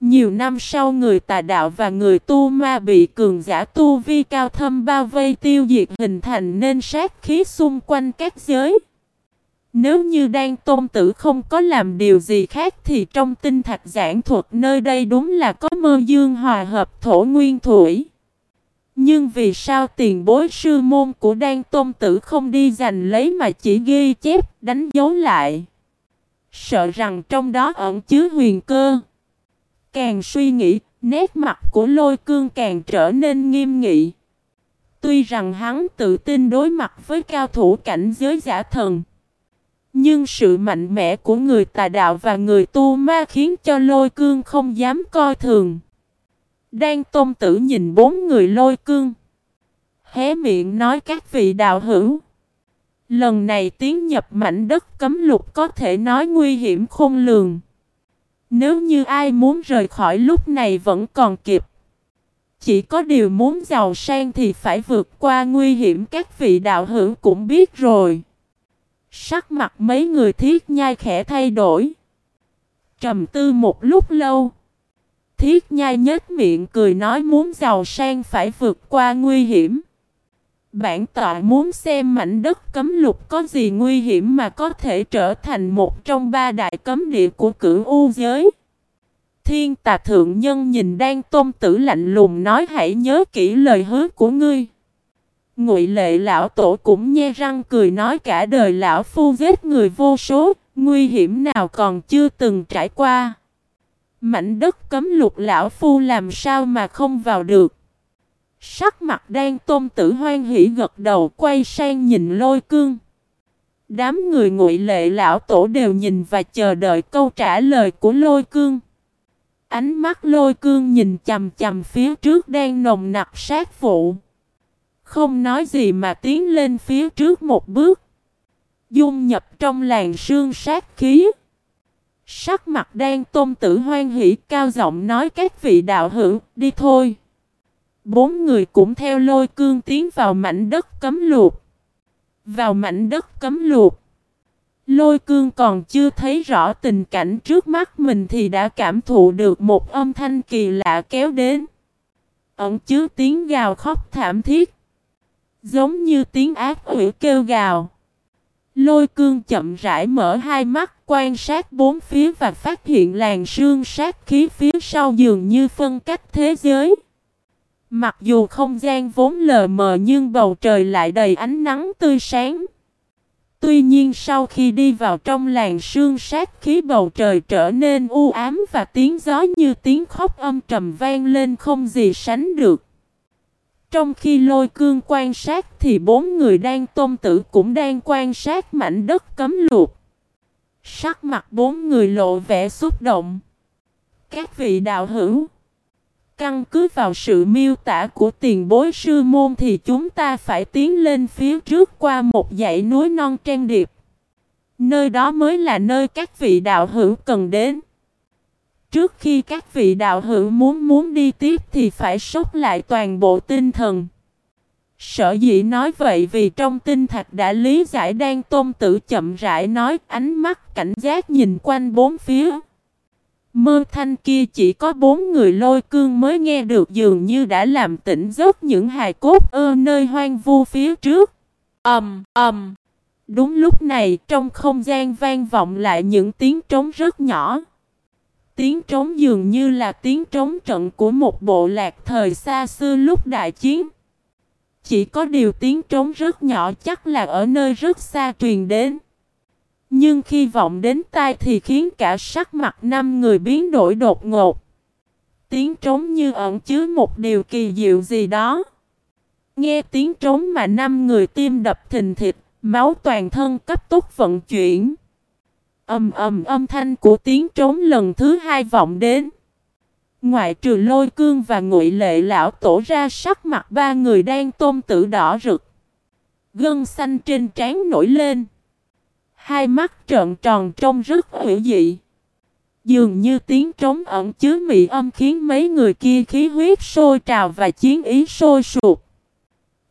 Nhiều năm sau người tà đạo và người tu ma bị cường giả tu vi cao thâm bao vây tiêu diệt hình thành nên sát khí xung quanh các giới. Nếu như Đan tôn tử không có làm điều gì khác thì trong tinh thạch giảng thuật nơi đây đúng là có mơ dương hòa hợp thổ nguyên thủy. Nhưng vì sao tiền bối sư môn của đan tôn tử không đi giành lấy mà chỉ ghi chép, đánh dấu lại? Sợ rằng trong đó ẩn chứa huyền cơ. Càng suy nghĩ, nét mặt của lôi cương càng trở nên nghiêm nghị. Tuy rằng hắn tự tin đối mặt với cao thủ cảnh giới giả thần. Nhưng sự mạnh mẽ của người tà đạo và người tu ma khiến cho lôi cương không dám coi thường. Đang tôn tử nhìn bốn người lôi cương. Hé miệng nói các vị đạo hữu. Lần này tiến nhập mảnh đất cấm lục có thể nói nguy hiểm khôn lường. Nếu như ai muốn rời khỏi lúc này vẫn còn kịp. Chỉ có điều muốn giàu sang thì phải vượt qua nguy hiểm các vị đạo hữu cũng biết rồi. Sắc mặt mấy người thiết nhai khẽ thay đổi. Trầm tư một lúc lâu. Thiết nhai nhếch miệng cười nói muốn giàu sang phải vượt qua nguy hiểm. Bản tọa muốn xem mảnh đất cấm lục có gì nguy hiểm mà có thể trở thành một trong ba đại cấm địa của cửu u giới. Thiên tà thượng nhân nhìn đang tôn tử lạnh lùng nói, hãy nhớ kỹ lời hứa của ngươi. Ngụy lệ lão tổ cũng nhe răng cười nói cả đời lão phu giết người vô số, nguy hiểm nào còn chưa từng trải qua. Mảnh đất cấm lục lão phu làm sao mà không vào được. Sắc mặt đang tôn tử hoan hỉ gật đầu quay sang nhìn lôi cương. Đám người ngụy lệ lão tổ đều nhìn và chờ đợi câu trả lời của lôi cương. Ánh mắt lôi cương nhìn chầm chầm phía trước đang nồng nặc sát vụ. Không nói gì mà tiến lên phía trước một bước. Dung nhập trong làng sương sát khí. Sắc mặt đang tôn tử hoan hỷ cao giọng nói các vị đạo hữu, đi thôi. Bốn người cũng theo lôi cương tiến vào mảnh đất cấm luộc. Vào mảnh đất cấm luộc. Lôi cương còn chưa thấy rõ tình cảnh trước mắt mình thì đã cảm thụ được một âm thanh kỳ lạ kéo đến. Ẩn chứa tiếng gào khóc thảm thiết. Giống như tiếng ác quỷ kêu gào. Lôi cương chậm rãi mở hai mắt, quan sát bốn phía và phát hiện làn sương sát khí phía sau dường như phân cách thế giới. Mặc dù không gian vốn lờ mờ nhưng bầu trời lại đầy ánh nắng tươi sáng. Tuy nhiên sau khi đi vào trong làng sương sát khí bầu trời trở nên u ám và tiếng gió như tiếng khóc âm trầm vang lên không gì sánh được. Trong khi lôi cương quan sát thì bốn người đang tôn tử cũng đang quan sát mảnh đất cấm luộc. Sắc mặt bốn người lộ vẻ xúc động. Các vị đạo hữu. Căn cứ vào sự miêu tả của tiền bối sư môn thì chúng ta phải tiến lên phía trước qua một dãy núi non trang điệp. Nơi đó mới là nơi các vị đạo hữu cần đến. Trước khi các vị đạo hữu muốn muốn đi tiếp thì phải sốc lại toàn bộ tinh thần. Sở dĩ nói vậy vì trong tinh thạch đã lý giải đang tôn tử chậm rãi nói, ánh mắt cảnh giác nhìn quanh bốn phía. Mơ thanh kia chỉ có bốn người lôi cương mới nghe được dường như đã làm tỉnh giấc những hài cốt ơ nơi hoang vu phía trước. ầm ầm. Đúng lúc này, trong không gian vang vọng lại những tiếng trống rất nhỏ. Tiếng trống dường như là tiếng trống trận của một bộ lạc thời xa xưa lúc đại chiến. Chỉ có điều tiếng trống rất nhỏ chắc là ở nơi rất xa truyền đến. Nhưng khi vọng đến tai thì khiến cả sắc mặt năm người biến đổi đột ngột. Tiếng trống như ẩn chứa một điều kỳ diệu gì đó. Nghe tiếng trống mà năm người tim đập thình thịch, máu toàn thân cấp tốc vận chuyển. Âm ầm, âm thanh của tiếng trống lần thứ hai vọng đến. Ngoại trừ lôi cương và ngụy lệ lão tổ ra sắc mặt ba người đang tôm tử đỏ rực. Gân xanh trên trán nổi lên. Hai mắt trợn tròn trông rất hữu dị. Dường như tiếng trống ẩn chứa mị âm khiến mấy người kia khí huyết sôi trào và chiến ý sôi sụp.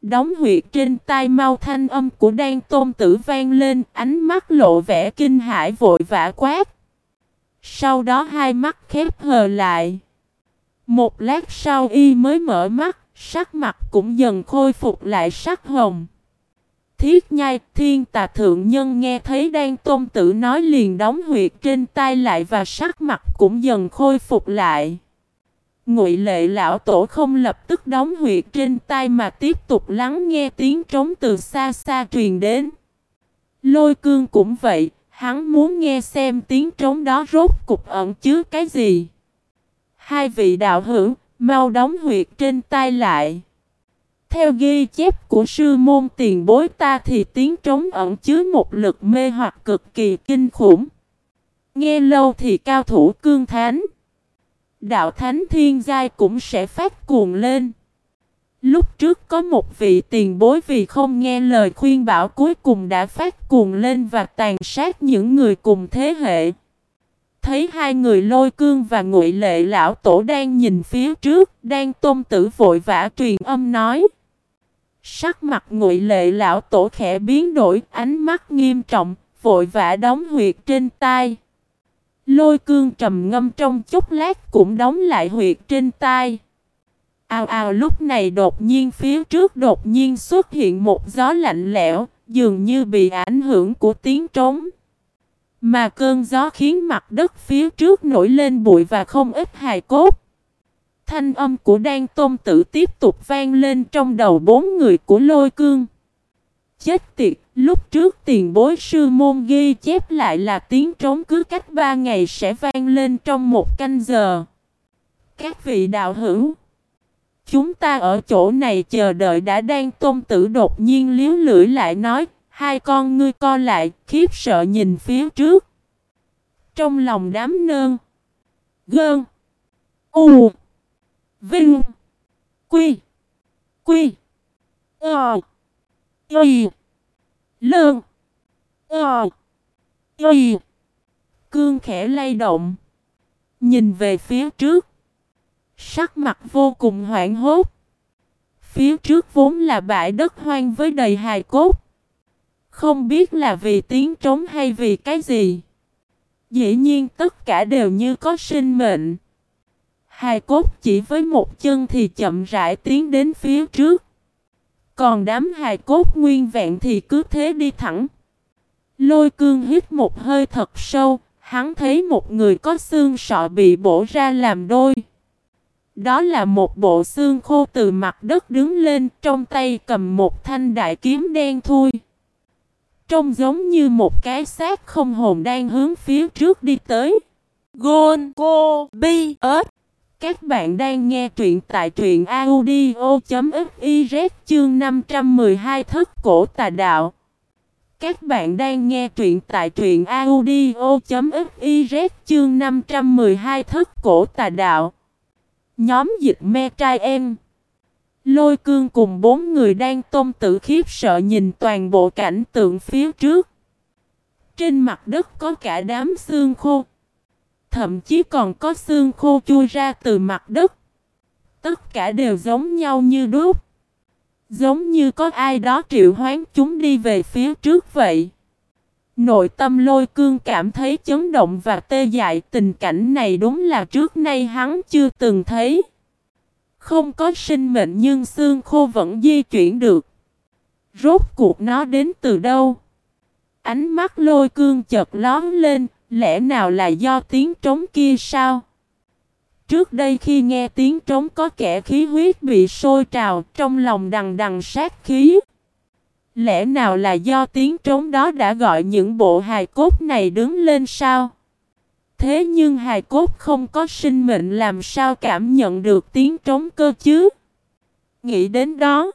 Đóng huyệt trên tai mau thanh âm của đan tôn tử vang lên, ánh mắt lộ vẻ kinh hãi vội vã quát. Sau đó hai mắt khép hờ lại. Một lát sau y mới mở mắt, sắc mặt cũng dần khôi phục lại sắc hồng. Thiết nhai, thiên tà thượng nhân nghe thấy Đan tôn tử nói liền đóng huyệt trên tai lại và sắc mặt cũng dần khôi phục lại. Ngụy lệ lão tổ không lập tức đóng huyệt trên tay mà tiếp tục lắng nghe tiếng trống từ xa xa truyền đến. Lôi cương cũng vậy, hắn muốn nghe xem tiếng trống đó rốt cục ẩn chứa cái gì. Hai vị đạo hữu, mau đóng huyệt trên tay lại. Theo ghi chép của sư môn tiền bối ta thì tiếng trống ẩn chứa một lực mê hoặc cực kỳ kinh khủng. Nghe lâu thì cao thủ cương thánh. Đạo thánh thiên giai cũng sẽ phát cuồng lên. Lúc trước có một vị tiền bối vì không nghe lời khuyên bảo cuối cùng đã phát cuồng lên và tàn sát những người cùng thế hệ. Thấy hai người lôi cương và ngụy lệ lão tổ đang nhìn phía trước, đang tôn tử vội vã truyền âm nói. Sắc mặt ngụy lệ lão tổ khẽ biến đổi, ánh mắt nghiêm trọng, vội vã đóng huyệt trên tai. Lôi cương trầm ngâm trong chốc lát cũng đóng lại huyệt trên tai. Ao ao lúc này đột nhiên phía trước đột nhiên xuất hiện một gió lạnh lẽo, dường như bị ảnh hưởng của tiếng trống. Mà cơn gió khiến mặt đất phía trước nổi lên bụi và không ít hài cốt. Thanh âm của Đan Tôn Tử tiếp tục vang lên trong đầu bốn người của lôi cương. Chết tiệt, lúc trước tiền bối sư môn ghi chép lại là tiếng trống cứ cách ba ngày sẽ vang lên trong một canh giờ. Các vị đạo hữu, chúng ta ở chỗ này chờ đợi đã đang tôn tử đột nhiên liếu lưỡi lại nói, hai con ngươi co lại, khiếp sợ nhìn phía trước. Trong lòng đám nơn, gơn, u, Vinh. Quy. Quy. Ờ. Y lơn, Ờ. Y. Cương khẽ lay động. Nhìn về phía trước. Sắc mặt vô cùng hoảng hốt. Phía trước vốn là bãi đất hoang với đầy hài cốt. Không biết là vì tiếng trống hay vì cái gì. Dĩ nhiên tất cả đều như có sinh mệnh. Hài cốt chỉ với một chân thì chậm rãi tiến đến phía trước. Còn đám hài cốt nguyên vẹn thì cứ thế đi thẳng. Lôi cương hít một hơi thật sâu, hắn thấy một người có xương sọ bị bổ ra làm đôi. Đó là một bộ xương khô từ mặt đất đứng lên, trong tay cầm một thanh đại kiếm đen thui. Trông giống như một cái xác không hồn đang hướng phía trước đi tới. Gôn Cô Bi ớt các bạn đang nghe truyện tại truyện audio.fiz chương 512 thức cổ tà đạo. Các bạn đang nghe truyện tại truyện audio.fiz chương 512 thức cổ tà đạo. Nhóm dịch me trai em. Lôi cương cùng bốn người đang tôm tự khiếp sợ nhìn toàn bộ cảnh tượng phía trước. Trên mặt đất có cả đám xương khô. Thậm chí còn có xương khô chui ra từ mặt đất. Tất cả đều giống nhau như đúc. Giống như có ai đó triệu hoán chúng đi về phía trước vậy. Nội tâm lôi cương cảm thấy chấn động và tê dại tình cảnh này đúng là trước nay hắn chưa từng thấy. Không có sinh mệnh nhưng xương khô vẫn di chuyển được. Rốt cuộc nó đến từ đâu? Ánh mắt lôi cương chợt lón lên, lẽ nào là do tiếng trống kia sao? Trước đây khi nghe tiếng trống có kẻ khí huyết bị sôi trào trong lòng đằng đằng sát khí. Lẽ nào là do tiếng trống đó đã gọi những bộ hài cốt này đứng lên sao? Thế nhưng hài cốt không có sinh mệnh làm sao cảm nhận được tiếng trống cơ chứ? Nghĩ đến đó.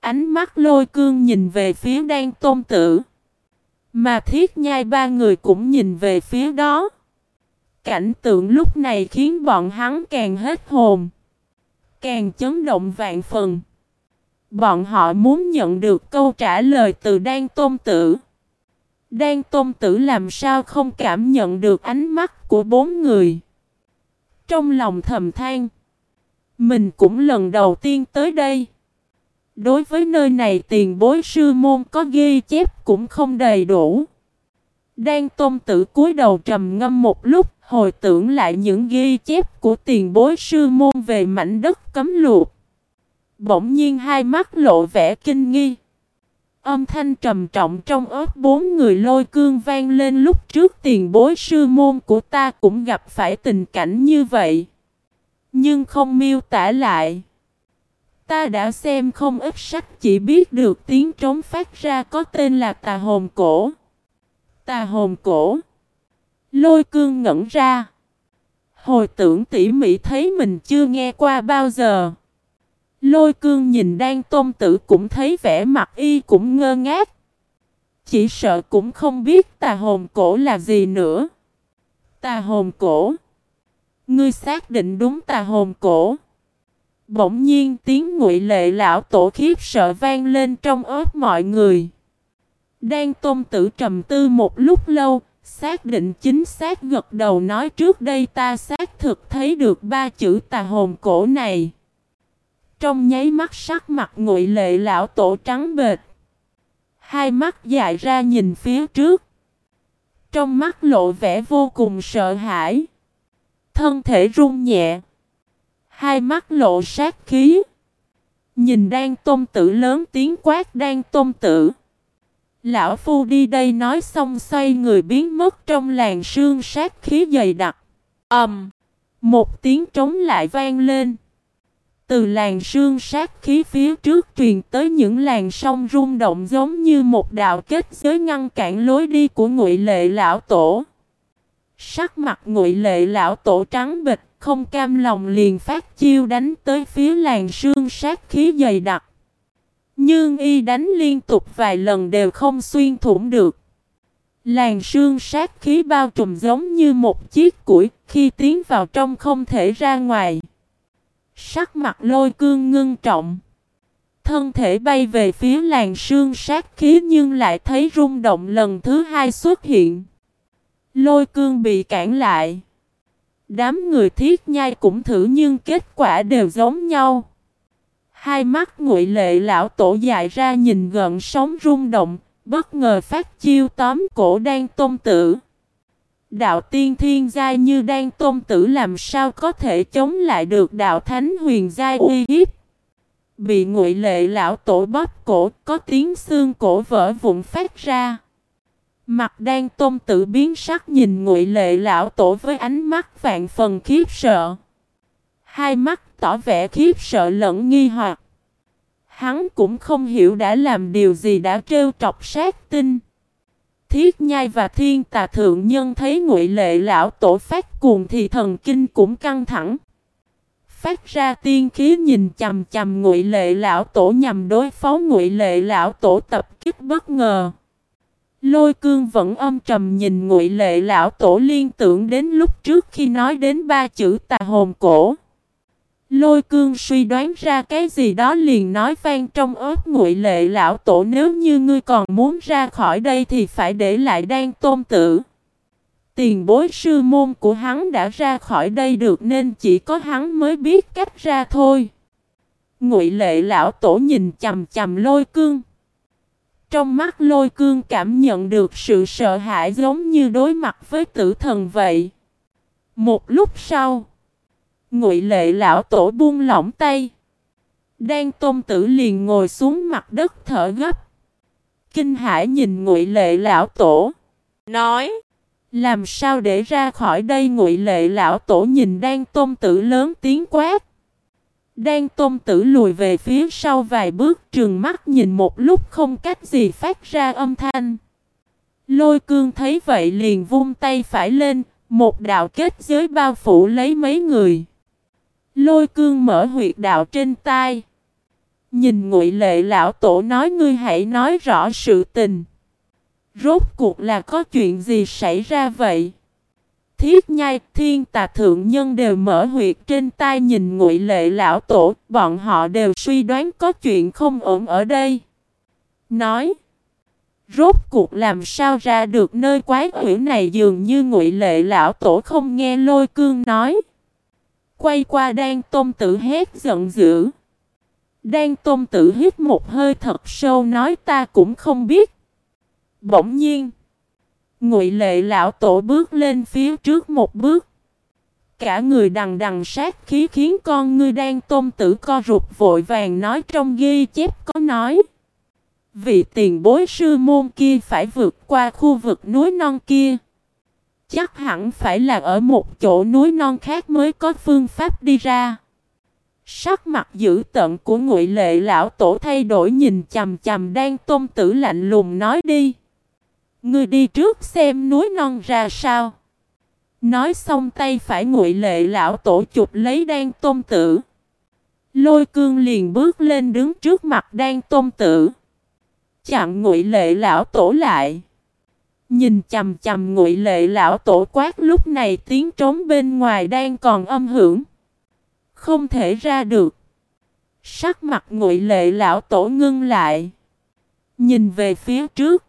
Ánh mắt lôi cương nhìn về phía đen tôn tử. Mà thiết nhai ba người cũng nhìn về phía đó. Cảnh tượng lúc này khiến bọn hắn càng hết hồn. Càng chấn động vạn phần. Bọn họ muốn nhận được câu trả lời từ đan tôn tử. Đan tôn tử làm sao không cảm nhận được ánh mắt của bốn người. Trong lòng thầm than. Mình cũng lần đầu tiên tới đây. Đối với nơi này tiền bối sư môn có ghi chép cũng không đầy đủ. Đan tôn tử cúi đầu trầm ngâm một lúc, hồi tưởng lại những ghi chép của tiền bối sư môn về mảnh đất cấm luộc. Bỗng nhiên hai mắt lộ vẻ kinh nghi. Âm thanh trầm trọng trong ớt bốn người lôi cương vang lên lúc trước tiền bối sư môn của ta cũng gặp phải tình cảnh như vậy. Nhưng không miêu tả lại. Ta đã xem không ít sách, chỉ biết được tiếng trống phát ra có tên là tà hồn cổ. Tà hồn cổ. Lôi cương ngẩn ra. Hồi tưởng tỉ mỉ thấy mình chưa nghe qua bao giờ. Lôi cương nhìn đang tôn tử cũng thấy vẻ mặt y cũng ngơ ngác. Chỉ sợ cũng không biết tà hồn cổ là gì nữa. Tà hồn cổ. Ngươi xác định đúng tà hồn cổ. Bỗng nhiên tiếng ngụy lệ lão tổ khiếp sợ vang lên trong ớt mọi người. Đang tôn tử trầm tư một lúc lâu, xác định chính xác gật đầu nói trước đây ta xác thực thấy được ba chữ tà hồn cổ này. Trong nháy mắt sắc mặt ngụy lệ lão tổ trắng bệt. Hai mắt dại ra nhìn phía trước. Trong mắt lộ vẻ vô cùng sợ hãi. Thân thể run nhẹ. Hai mắt lộ sát khí. Nhìn đang tôn tử lớn tiếng quát đang tôn tử. Lão Phu đi đây nói xong xoay người biến mất trong làng sương sát khí dày đặc. ầm, um, Một tiếng trống lại vang lên. Từ làng sương sát khí phía trước truyền tới những làng sông rung động giống như một đạo kết giới ngăn cản lối đi của ngụy lệ lão tổ. Sắc mặt ngụy lệ lão tổ trắng bịch, không cam lòng liền phát chiêu đánh tới phía làn sương sát khí dày đặc. Nhưng y đánh liên tục vài lần đều không xuyên thủng được. Làn sương sát khí bao trùm giống như một chiếc củi, khi tiến vào trong không thể ra ngoài. Sắc mặt lôi cương ngưng trọng. Thân thể bay về phía làn sương sát khí nhưng lại thấy rung động lần thứ hai xuất hiện. Lôi cương bị cản lại. Đám người thiết nhai cũng thử nhưng kết quả đều giống nhau. Hai mắt ngụy lệ lão tổ dài ra nhìn gần sóng rung động, bất ngờ phát chiêu tóm cổ đang tôn tử. Đạo tiên thiên giai như đang tôn tử làm sao có thể chống lại được đạo thánh huyền giai uy hiếp. Bị ngụy lệ lão tổ bóp cổ, có tiếng xương cổ vỡ vụn phát ra. Mặt đang tôn tự biến sắc nhìn ngụy lệ lão tổ với ánh mắt vạn phần khiếp sợ. Hai mắt tỏ vẻ khiếp sợ lẫn nghi hoặc. Hắn cũng không hiểu đã làm điều gì đã trêu trọc sát tinh. Thiết nhai và thiên tà thượng nhân thấy ngụy lệ lão tổ phát cuồng thì thần kinh cũng căng thẳng. Phát ra tiên khí nhìn chầm chầm ngụy lệ lão tổ nhằm đối phó ngụy lệ lão tổ tập kích bất ngờ. Lôi cương vẫn âm trầm nhìn ngụy lệ lão tổ liên tưởng đến lúc trước khi nói đến ba chữ tà hồn cổ. Lôi cương suy đoán ra cái gì đó liền nói vang trong ớt ngụy lệ lão tổ, nếu như ngươi còn muốn ra khỏi đây thì phải để lại đan tôn tử. Tiền bối sư môn của hắn đã ra khỏi đây được nên chỉ có hắn mới biết cách ra thôi. Ngụy lệ lão tổ nhìn chầm chầm lôi cương. Trong mắt lôi cương cảm nhận được sự sợ hãi giống như đối mặt với tử thần vậy. Một lúc sau, ngụy lệ lão tổ buông lỏng tay. Đang tôn tử liền ngồi xuống mặt đất thở gấp. Kinh hãi nhìn ngụy lệ lão tổ. Nói. Làm sao để ra khỏi đây ngụy lệ lão tổ nhìn đang tôn tử lớn tiếng quát. Đan tôn tử lùi về phía sau vài bước trường mắt nhìn một lúc không cách gì phát ra âm thanh. Lôi cương thấy vậy liền vung tay phải lên, một đạo kết giới bao phủ lấy mấy người. Lôi cương mở huyệt đạo trên tai. Nhìn ngụy lệ lão tổ nói ngươi hãy nói rõ sự tình. Rốt cuộc là có chuyện gì xảy ra vậy? Thiết nhai, thiên tà thượng nhân đều mở huyệt trên tai nhìn ngụy lệ lão tổ, bọn họ đều suy đoán có chuyện không ổn ở đây. Nói, rốt cuộc làm sao ra được nơi quái quỷ này dường như ngụy lệ lão tổ không nghe lôi cương nói. Quay qua đang tôn tử hét giận dữ. Đang tôn tử hít một hơi thật sâu nói ta cũng không biết. Bỗng nhiên. Ngụy lệ lão tổ bước lên phía trước một bước. Cả người đằng đằng sát khí khiến con ngươi đang tôn tử co rụt vội vàng nói trong ghi chép có nói. Vị tiền bối sư môn kia phải vượt qua khu vực núi non kia. Chắc hẳn phải là ở một chỗ núi non khác mới có phương pháp đi ra. Sắc mặt dữ tận của ngụy lệ lão tổ thay đổi nhìn chầm chầm đang tôn tử lạnh lùng nói đi. Ngươi đi trước xem núi non ra sao. Nói xong tay phải ngụy lệ lão tổ chụp lấy đan tôn tử. Lôi cương liền bước lên đứng trước mặt đan tôn tử. Chặn ngụy lệ lão tổ lại. Nhìn chầm chầm ngụy lệ lão tổ quát lúc này tiếng trống bên ngoài đang còn âm hưởng. Không thể ra được. Sắc mặt ngụy lệ lão tổ ngưng lại. Nhìn về phía trước.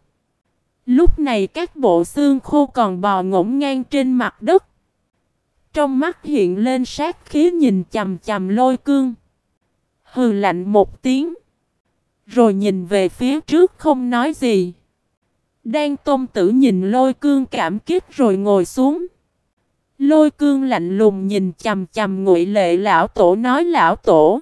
Lúc này các bộ xương khô còn bò ngổn ngang trên mặt đất. Trong mắt hiện lên sát khí nhìn chầm chầm lôi cương. Hừ lạnh một tiếng. Rồi nhìn về phía trước không nói gì. Đang tôn tử nhìn lôi cương cảm kích rồi ngồi xuống. Lôi cương lạnh lùng nhìn chầm chầm ngụy lệ lão tổ nói, lão tổ.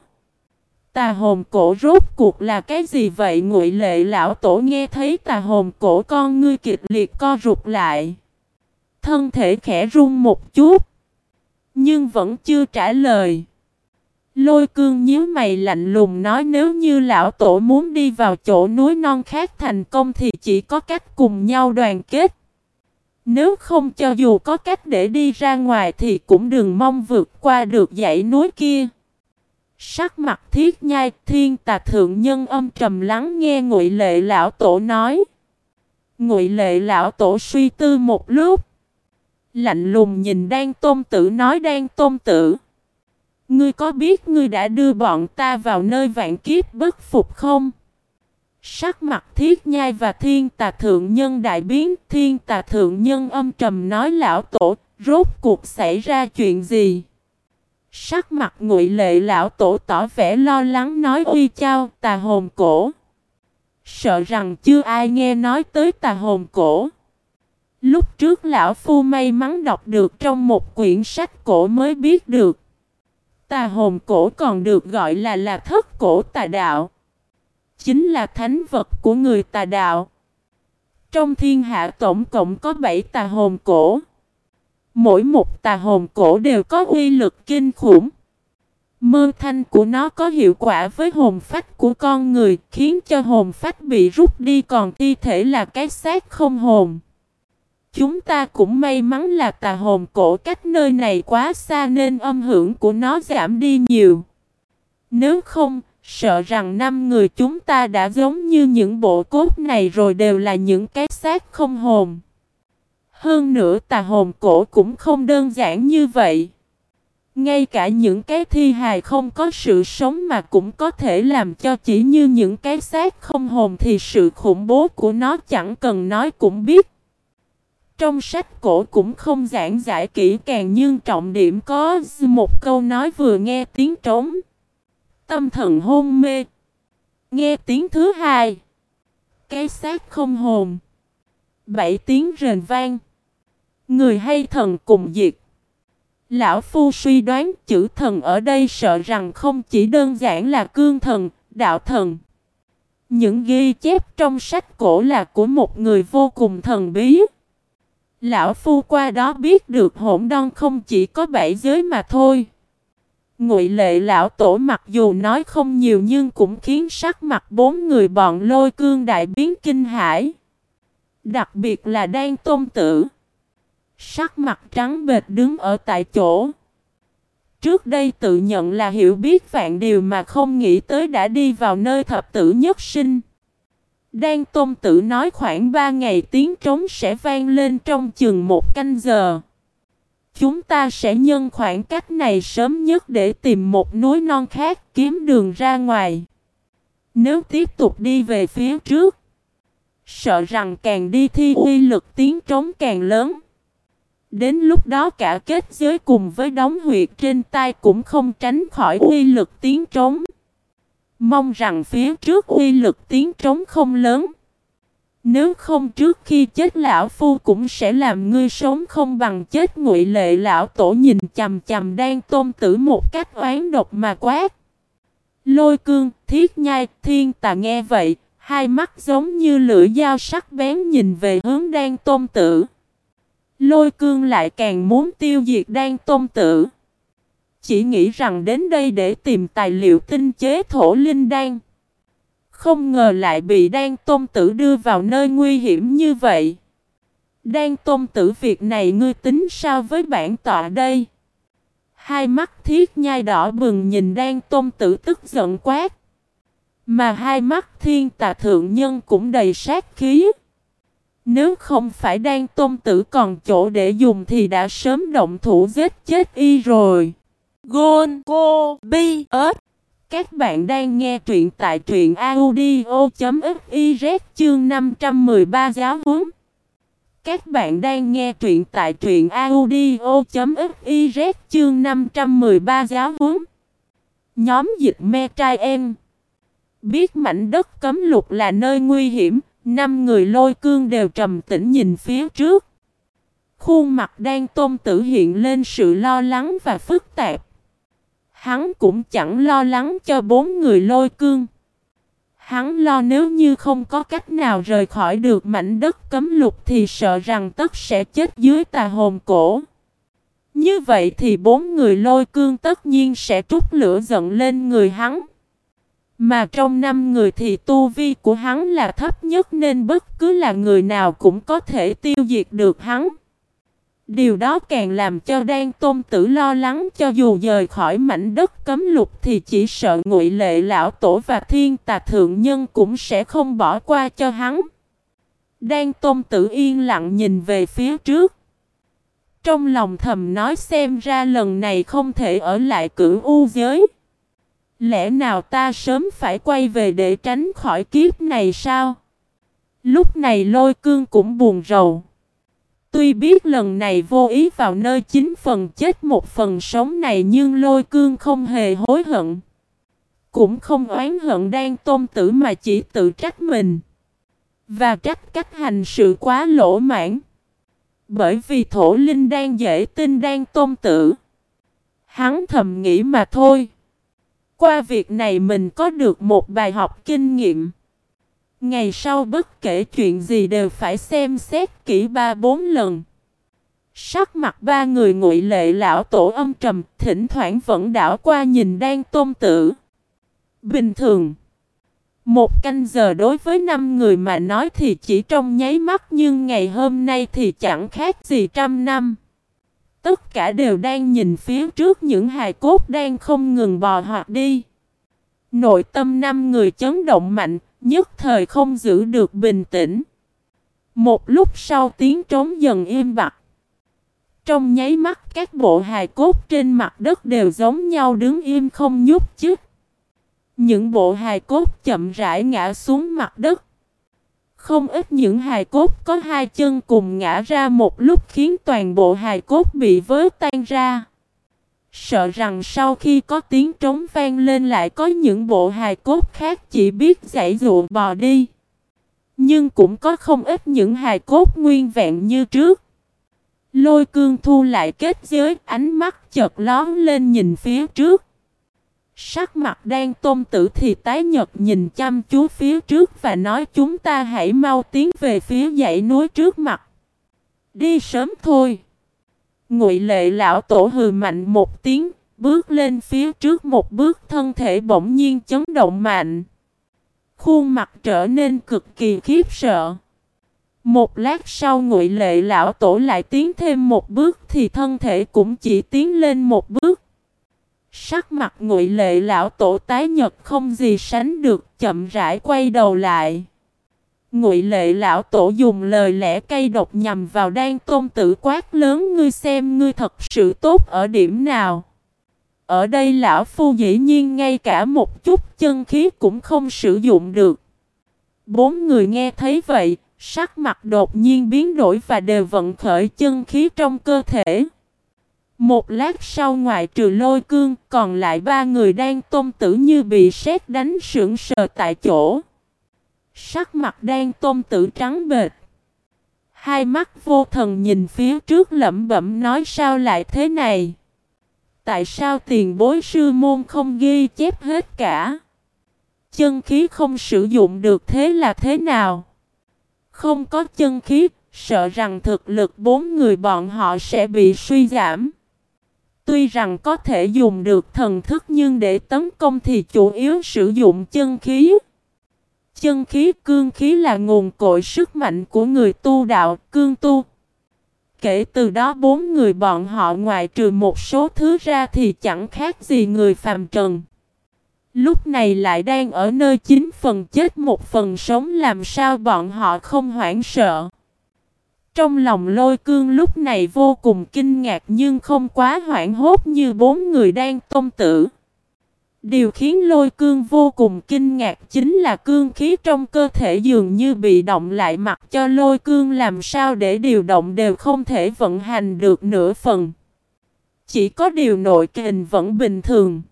Tà hồn cổ rốt cuộc là cái gì vậy ngụy lệ lão tổ nghe thấy tà hồn cổ con ngươi kịch liệt co rụt lại. Thân thể khẽ run một chút. Nhưng vẫn chưa trả lời. Lôi cương nhíu mày lạnh lùng nói, nếu như lão tổ muốn đi vào chỗ núi non khác thành công thì chỉ có cách cùng nhau đoàn kết. Nếu không cho dù có cách để đi ra ngoài thì cũng đừng mong vượt qua được dãy núi kia. Sắc mặt thiết nhai, thiên tà thượng nhân âm trầm lắng nghe ngụy lệ lão tổ nói. Ngụy lệ lão tổ suy tư một lúc. Lạnh lùng nhìn đan tôn tử nói, đan tôn tử. Ngươi có biết ngươi đã đưa bọn ta vào nơi vạn kiếp bất phục không? Sắc mặt thiết nhai và thiên tà thượng nhân đại biến, Thiên tà thượng nhân âm trầm nói, lão tổ, Rốt cuộc xảy ra chuyện gì? Sắc mặt ngụy lệ lão tổ tỏ vẻ lo lắng nói, uy chao, tà hồn cổ. Sợ rằng chưa ai nghe nói tới tà hồn cổ. Lúc trước lão phu may mắn đọc được trong một quyển sách cổ mới biết được. Tà hồn cổ còn được gọi là là thất cổ tà đạo. Chính là thánh vật của người tà đạo. Trong thiên hạ tổng cộng có 7 tà hồn cổ. Mỗi một tà hồn cổ đều có uy lực kinh khủng. Mơ thanh của nó có hiệu quả với hồn phách của con người, khiến cho hồn phách bị rút đi còn thi thể là cái xác không hồn. Chúng ta cũng may mắn là tà hồn cổ cách nơi này quá xa nên âm hưởng của nó giảm đi nhiều. Nếu không, sợ rằng năm người chúng ta đã giống như những bộ cốt này rồi đều là những cái xác không hồn. Hơn nữa tà hồn cổ cũng không đơn giản như vậy. Ngay cả những cái thi hài không có sự sống mà cũng có thể làm cho chỉ như những cái xác không hồn thì sự khủng bố của nó chẳng cần nói cũng biết. Trong sách cổ cũng không giảng giải kỹ càng nhưng trọng điểm có một câu nói vừa nghe tiếng trống. Tâm thần hôn mê. Nghe tiếng thứ hai. Cái xác không hồn. Bảy tiếng rền vang. Người hay thần cùng diệt. Lão Phu suy đoán chữ thần ở đây sợ rằng không chỉ đơn giản là cương thần, đạo thần. Những ghi chép trong sách cổ là của một người vô cùng thần bí. Lão Phu qua đó biết được hỗn đon không chỉ có bảy giới mà thôi. Ngụy lệ lão tổ mặc dù nói không nhiều nhưng cũng khiến sắc mặt bốn người bọn lôi cương đại biến kinh hãi. Đặc biệt là đan tôn tử. Sắc mặt trắng bệt đứng ở tại chỗ. Trước đây tự nhận là hiểu biết vạn điều mà không nghĩ tới đã đi vào nơi thập tử nhất sinh. Đan Tôn Tử nói khoảng 3 ngày tiếng trống sẽ vang lên trong chừng một canh giờ. Chúng ta sẽ nhân khoảng cách này sớm nhất để tìm một núi non khác kiếm đường ra ngoài. Nếu tiếp tục đi về phía trước, sợ rằng càng đi thi uy lực tiếng trống càng lớn. Đến lúc đó cả kết giới cùng với đóng huyệt trên tay cũng không tránh khỏi uy lực tiếng trống. Mong rằng phía trước uy lực tiếng trống không lớn. Nếu không trước khi chết lão phu cũng sẽ làm ngươi sống không bằng chết ngụy lệ lão tổ nhìn chầm chầm đang tôn tử một cách oán độc mà quát. Lôi cương, thiết nhai, thiên tà nghe vậy, hai mắt giống như lưỡi dao sắc bén nhìn về hướng đang tôn tử. Lôi cương lại càng muốn tiêu diệt đan tôn tử. Chỉ nghĩ rằng đến đây để tìm tài liệu tinh chế thổ linh đan. Không ngờ lại bị đan tôn tử đưa vào nơi nguy hiểm như vậy. Đan tôn tử việc này ngươi tính sao với bản tọa đây? Hai mắt thiết nhai đỏ bừng nhìn đan tôn tử tức giận quát. Mà hai mắt thiên tà thượng nhân cũng đầy sát khí. Nếu không phải đang tôn tử còn chỗ để dùng thì đã sớm động thủ giết chết y rồi. Gôn Cô Bi ớt Các bạn đang nghe truyện tại truyện audio.fiz chương 513 giáo huấn. Các bạn đang nghe truyện tại truyện audio.fiz chương 513 giáo huấn. Nhóm dịch me trai em. Biết mảnh đất cấm lục là nơi nguy hiểm, năm người lôi cương đều trầm tĩnh nhìn phía trước. Khuôn mặt đang tôn tử hiện lên sự lo lắng và phức tạp. Hắn cũng chẳng lo lắng cho bốn người lôi cương. Hắn lo nếu như không có cách nào rời khỏi được mảnh đất cấm lục thì sợ rằng tất sẽ chết dưới tà hồn cổ. Như vậy thì bốn người lôi cương tất nhiên sẽ trút lửa giận lên người hắn. Mà trong năm người thì tu vi của hắn là thấp nhất nên bất cứ là người nào cũng có thể tiêu diệt được hắn. Điều đó càng làm cho Đan Tôn Tử lo lắng cho dù rời khỏi mảnh đất cấm lục thì chỉ sợ ngụy lệ lão tổ và thiên tà thượng nhân cũng sẽ không bỏ qua cho hắn. Đan Tôn Tử yên lặng nhìn về phía trước. Trong lòng thầm nói xem ra lần này không thể ở lại cửu u giới. Lẽ nào ta sớm phải quay về để tránh khỏi kiếp này sao? Lúc này lôi cương cũng buồn rầu. Tuy biết lần này vô ý vào nơi chính phần chết một phần sống này nhưng lôi cương không hề hối hận. Cũng không oán hận đang tôn tử mà chỉ tự trách mình. Và trách cách hành sự quá lỗ mãn. Bởi vì thổ linh đang dễ tin đang tôn tử. Hắn thầm nghĩ mà thôi. Qua việc này mình có được một bài học kinh nghiệm. Ngày sau bất kể chuyện gì đều phải xem xét kỹ ba bốn lần. Sắc mặt ba người ngụy lệ lão tổ âm trầm, thỉnh thoảng vẫn đảo qua nhìn đang tôn tử. Bình thường, một canh giờ đối với năm người mà nói thì chỉ trong nháy mắt nhưng ngày hôm nay thì chẳng khác gì trăm năm. Tất cả đều đang nhìn phía trước những hài cốt đang không ngừng bò hoặc đi. Nội tâm năm người chấn động mạnh, nhất thời không giữ được bình tĩnh. Một lúc sau tiếng trống dần im bặt. Trong nháy mắt các bộ hài cốt trên mặt đất đều giống nhau đứng im không nhúc nhích. Những bộ hài cốt chậm rãi ngã xuống mặt đất. Không ít những hài cốt có hai chân cùng ngã ra một lúc khiến toàn bộ hài cốt bị vỡ tan ra. Sợ rằng sau khi có tiếng trống vang lên lại có những bộ hài cốt khác chỉ biết giải dụ bò đi. Nhưng cũng có không ít những hài cốt nguyên vẹn như trước. Lôi cương thu lại kết giới, ánh mắt chợt lón lên nhìn phía trước. Sắc mặt đang tôn tử thì tái nhật nhìn chăm chú phía trước và nói chúng ta hãy mau tiến về phía dãy núi trước mặt. Đi sớm thôi. Ngụy lệ lão tổ hừ mạnh một tiếng, bước lên phía trước một bước thân thể bỗng nhiên chấn động mạnh. Khuôn mặt trở nên cực kỳ khiếp sợ. Một lát sau ngụy lệ lão tổ lại tiến thêm một bước thì thân thể cũng chỉ tiến lên một bước. Sắc mặt ngụy lệ lão tổ tái nhật không gì sánh được chậm rãi quay đầu lại. Ngụy lệ lão tổ dùng lời lẽ cay độc nhằm vào đan tôn tử quát lớn ngươi xem ngươi thật sự tốt ở điểm nào. Ở đây lão phu dĩ nhiên ngay cả một chút chân khí cũng không sử dụng được. Bốn người nghe thấy vậy, sắc mặt đột nhiên biến đổi và đều vận khởi chân khí trong cơ thể. Một lát sau ngoại trừ lôi cương, còn lại ba người đang tôn tử như bị sét đánh sững sờ tại chỗ. Sắc mặt đang tôn tử trắng bệt. Hai mắt vô thần nhìn phía trước lẩm bẩm nói sao lại thế này. Tại sao tiền bối sư môn không ghi chép hết cả? Chân khí không sử dụng được thế là thế nào? Không có chân khí, sợ rằng thực lực bốn người bọn họ sẽ bị suy giảm. Tuy rằng có thể dùng được thần thức nhưng để tấn công thì chủ yếu sử dụng chân khí. Chân khí cương khí là nguồn cội sức mạnh của người tu đạo, cương tu. Kể từ đó bốn người bọn họ ngoại trừ một số thứ ra thì chẳng khác gì người phàm trần. Lúc này lại đang ở nơi chính phần chết một phần sống làm sao bọn họ không hoảng sợ. Trong lòng lôi cương lúc này vô cùng kinh ngạc nhưng không quá hoảng hốt như bốn người đang tôn tử. Điều khiến lôi cương vô cùng kinh ngạc chính là cương khí trong cơ thể dường như bị động lại mặc cho lôi cương làm sao để điều động đều không thể vận hành được nửa phần. Chỉ có điều nội kình vẫn bình thường.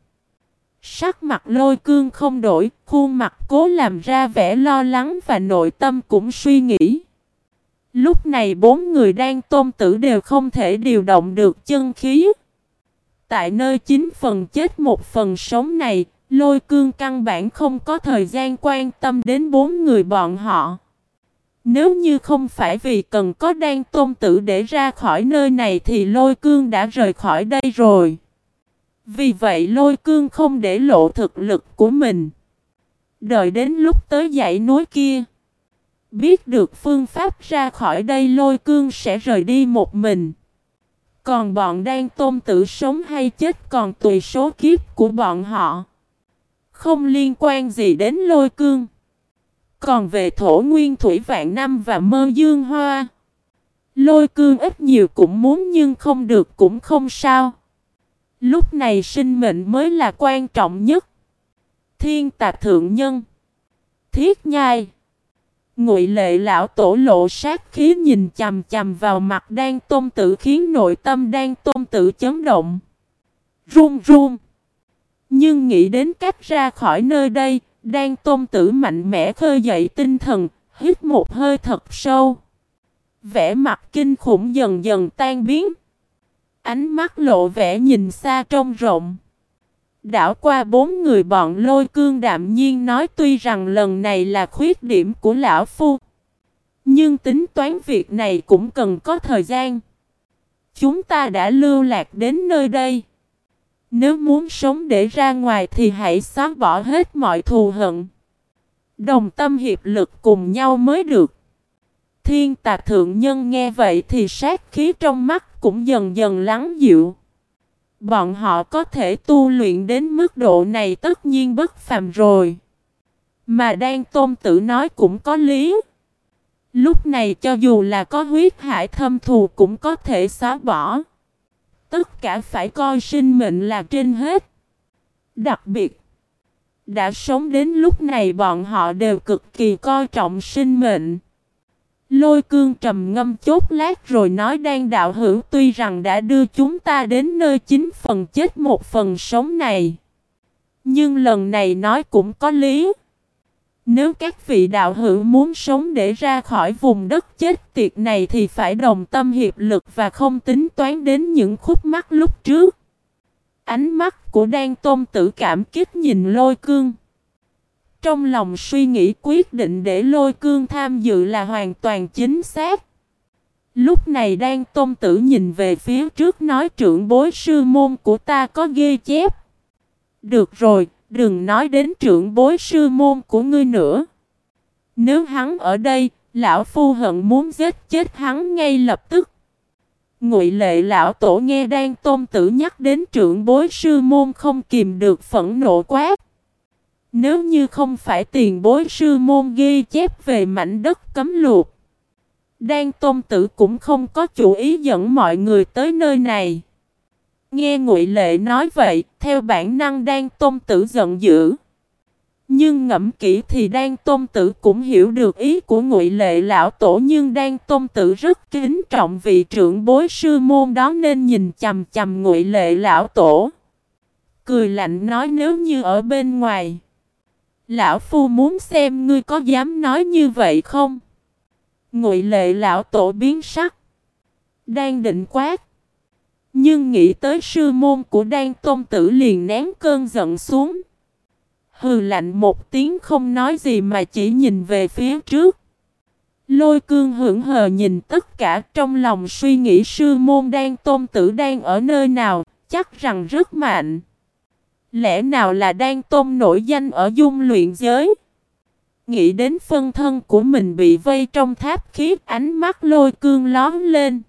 Sắc mặt lôi cương không đổi, khuôn mặt cố làm ra vẻ lo lắng và nội tâm cũng suy nghĩ. Lúc này bốn người đang tôn tử đều không thể điều động được chân khí. Tại nơi chính phần chết một phần sống này, lôi cương căn bản không có thời gian quan tâm đến bốn người bọn họ. Nếu như không phải vì cần có đang tôn tử để ra khỏi nơi này thì lôi cương đã rời khỏi đây rồi. Vì vậy lôi cương không để lộ thực lực của mình. Đợi đến lúc tới dãy núi kia. Biết được phương pháp ra khỏi đây lôi cương sẽ rời đi một mình. Còn bọn đang tôm tử sống hay chết còn tùy số kiếp của bọn họ. Không liên quan gì đến lôi cương. Còn về thổ nguyên thủy vạn năm và mơ dương hoa. Lôi cương ít nhiều cũng muốn nhưng không được cũng không sao. Lúc này sinh mệnh mới là quan trọng nhất. Thiên tạc thượng nhân. Thiết nhai. Ngụy lệ lão tổ lộ sát khí nhìn chầm chầm vào mặt đang tôn tử khiến nội tâm đang tôn tử chấn động. Run run. Nhưng nghĩ đến cách ra khỏi nơi đây, đang tôn tử mạnh mẽ khơi dậy tinh thần, hít một hơi thật sâu. Vẻ mặt kinh khủng dần dần tan biến. Ánh mắt lộ vẻ nhìn xa trông rộng. Đảo qua bốn người bọn lôi cương đạm nhiên nói tuy rằng lần này là khuyết điểm của lão phu. Nhưng tính toán việc này cũng cần có thời gian. chúng ta đã lưu lạc đến nơi đây. Nếu muốn sống để ra ngoài thì hãy xóa bỏ hết mọi thù hận. Đồng tâm hiệp lực cùng nhau mới được. Thiên tạc thượng nhân nghe vậy thì sát khí trong mắt cũng dần dần lắng dịu. Bọn họ có thể tu luyện đến mức độ này tất nhiên bất phàm rồi. Mà đang tôn tử nói cũng có lý. Lúc này cho dù là có huyết hải thâm thù cũng có thể xóa bỏ. Tất cả phải coi sinh mệnh là trên hết. Đặc biệt, đã sống đến lúc này bọn họ đều cực kỳ coi trọng sinh mệnh. Lôi cương trầm ngâm chốt lát rồi nói đang đạo hữu, tuy rằng đã đưa chúng ta đến nơi chính phần chết một phần sống này. Nhưng lần này nói cũng có lý. Nếu các vị đạo hữu muốn sống để ra khỏi vùng đất chết tiệt này thì phải đồng tâm hiệp lực và không tính toán đến những khúc mắc lúc trước. Ánh mắt của Đan Tôn tử cảm kích nhìn lôi cương. Trong lòng suy nghĩ quyết định để lôi cương tham dự là hoàn toàn chính xác. Lúc này đang tôn tử nhìn về phía trước nói trưởng bối sư môn của ta có ghi chép. Được rồi, đừng nói đến trưởng bối sư môn của ngươi nữa. Nếu hắn ở đây, lão phu hận muốn giết chết hắn ngay lập tức. Ngụy lệ lão tổ nghe đang tôn tử nhắc đến trưởng bối sư môn không kìm được phẫn nộ quát. Nếu như không phải tiền bối sư môn ghi chép về mảnh đất cấm luộc, Đan Tôn Tử cũng không có chủ ý dẫn mọi người tới nơi này. Nghe Ngụy Lệ nói vậy, theo bản năng Đan Tôn Tử giận dữ. Nhưng ngẫm kỹ thì Đan Tôn Tử cũng hiểu được ý của Ngụy Lệ lão tổ nhưng Đan Tôn Tử rất kính trọng vị trưởng bối sư môn đó nên nhìn chằm chằm Ngụy Lệ lão tổ. Cười lạnh nói nếu như ở bên ngoài Lão Phu muốn xem ngươi có dám nói như vậy không? Ngụy lệ lão tổ biến sắc. Đang định quát. Nhưng nghĩ tới sư môn của đan tôn tử liền nén cơn giận xuống. Hừ lạnh một tiếng không nói gì mà chỉ nhìn về phía trước. Lôi cương hưởng hờ nhìn tất cả trong lòng suy nghĩ sư môn đan tôn tử đang ở nơi nào, chắc rằng rất mạnh. Lẽ nào là đang tôn nổi danh ở dung luyện giới? Nghĩ đến phân thân của mình bị vây trong tháp khiếp ánh mắt lôi cương lóm lên.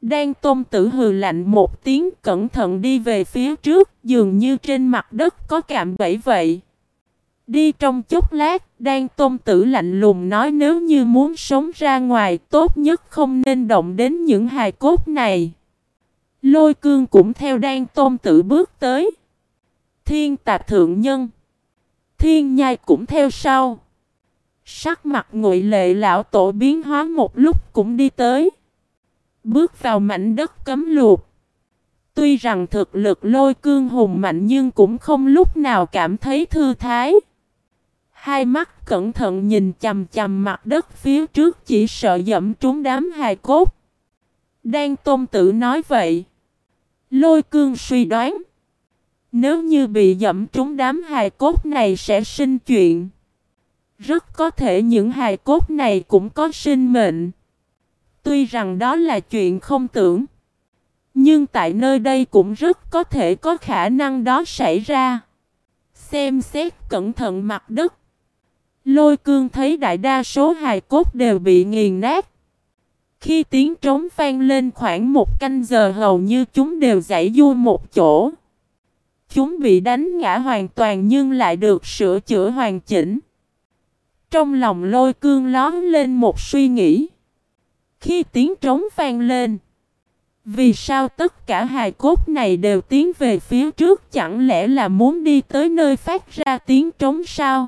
Đang tôn tử hừ lạnh một tiếng cẩn thận đi về phía trước dường như trên mặt đất có cạm bẫy vậy. Đi trong chốc lát, đang tôn tử lạnh lùng nói nếu như muốn sống ra ngoài tốt nhất không nên động đến những hài cốt này. Lôi cương cũng theo đang tôn tử bước tới. Thiên tà thượng nhân. Thiên nhai cũng theo sau. Sắc mặt ngụy lệ lão tổ biến hóa một lúc cũng đi tới. Bước vào mảnh đất cấm luộc. Tuy rằng thực lực lôi cương hùng mạnh nhưng cũng không lúc nào cảm thấy thư thái. Hai mắt cẩn thận nhìn chầm chầm mặt đất phía trước chỉ sợ dẫm trúng đám hài cốt. Đang tôn tử nói vậy. Lôi cương suy đoán. Nếu như bị dẫm trúng đám hài cốt này sẽ sinh chuyện. Rất có thể những hài cốt này cũng có sinh mệnh. Tuy rằng đó là chuyện không tưởng. Nhưng tại nơi đây cũng rất có thể có khả năng đó xảy ra. Xem xét cẩn thận mặt đất. Lôi cương thấy đại đa số hài cốt đều bị nghiền nát. Khi tiếng trống vang lên khoảng một canh giờ hầu như chúng đều giải du một chỗ. Chúng bị đánh ngã hoàn toàn nhưng lại được sửa chữa hoàn chỉnh. Trong lòng lôi cương lón lên một suy nghĩ. Khi tiếng trống vang lên. Vì sao tất cả hài cốt này đều tiến về phía trước chẳng lẽ là muốn đi tới nơi phát ra tiếng trống sao?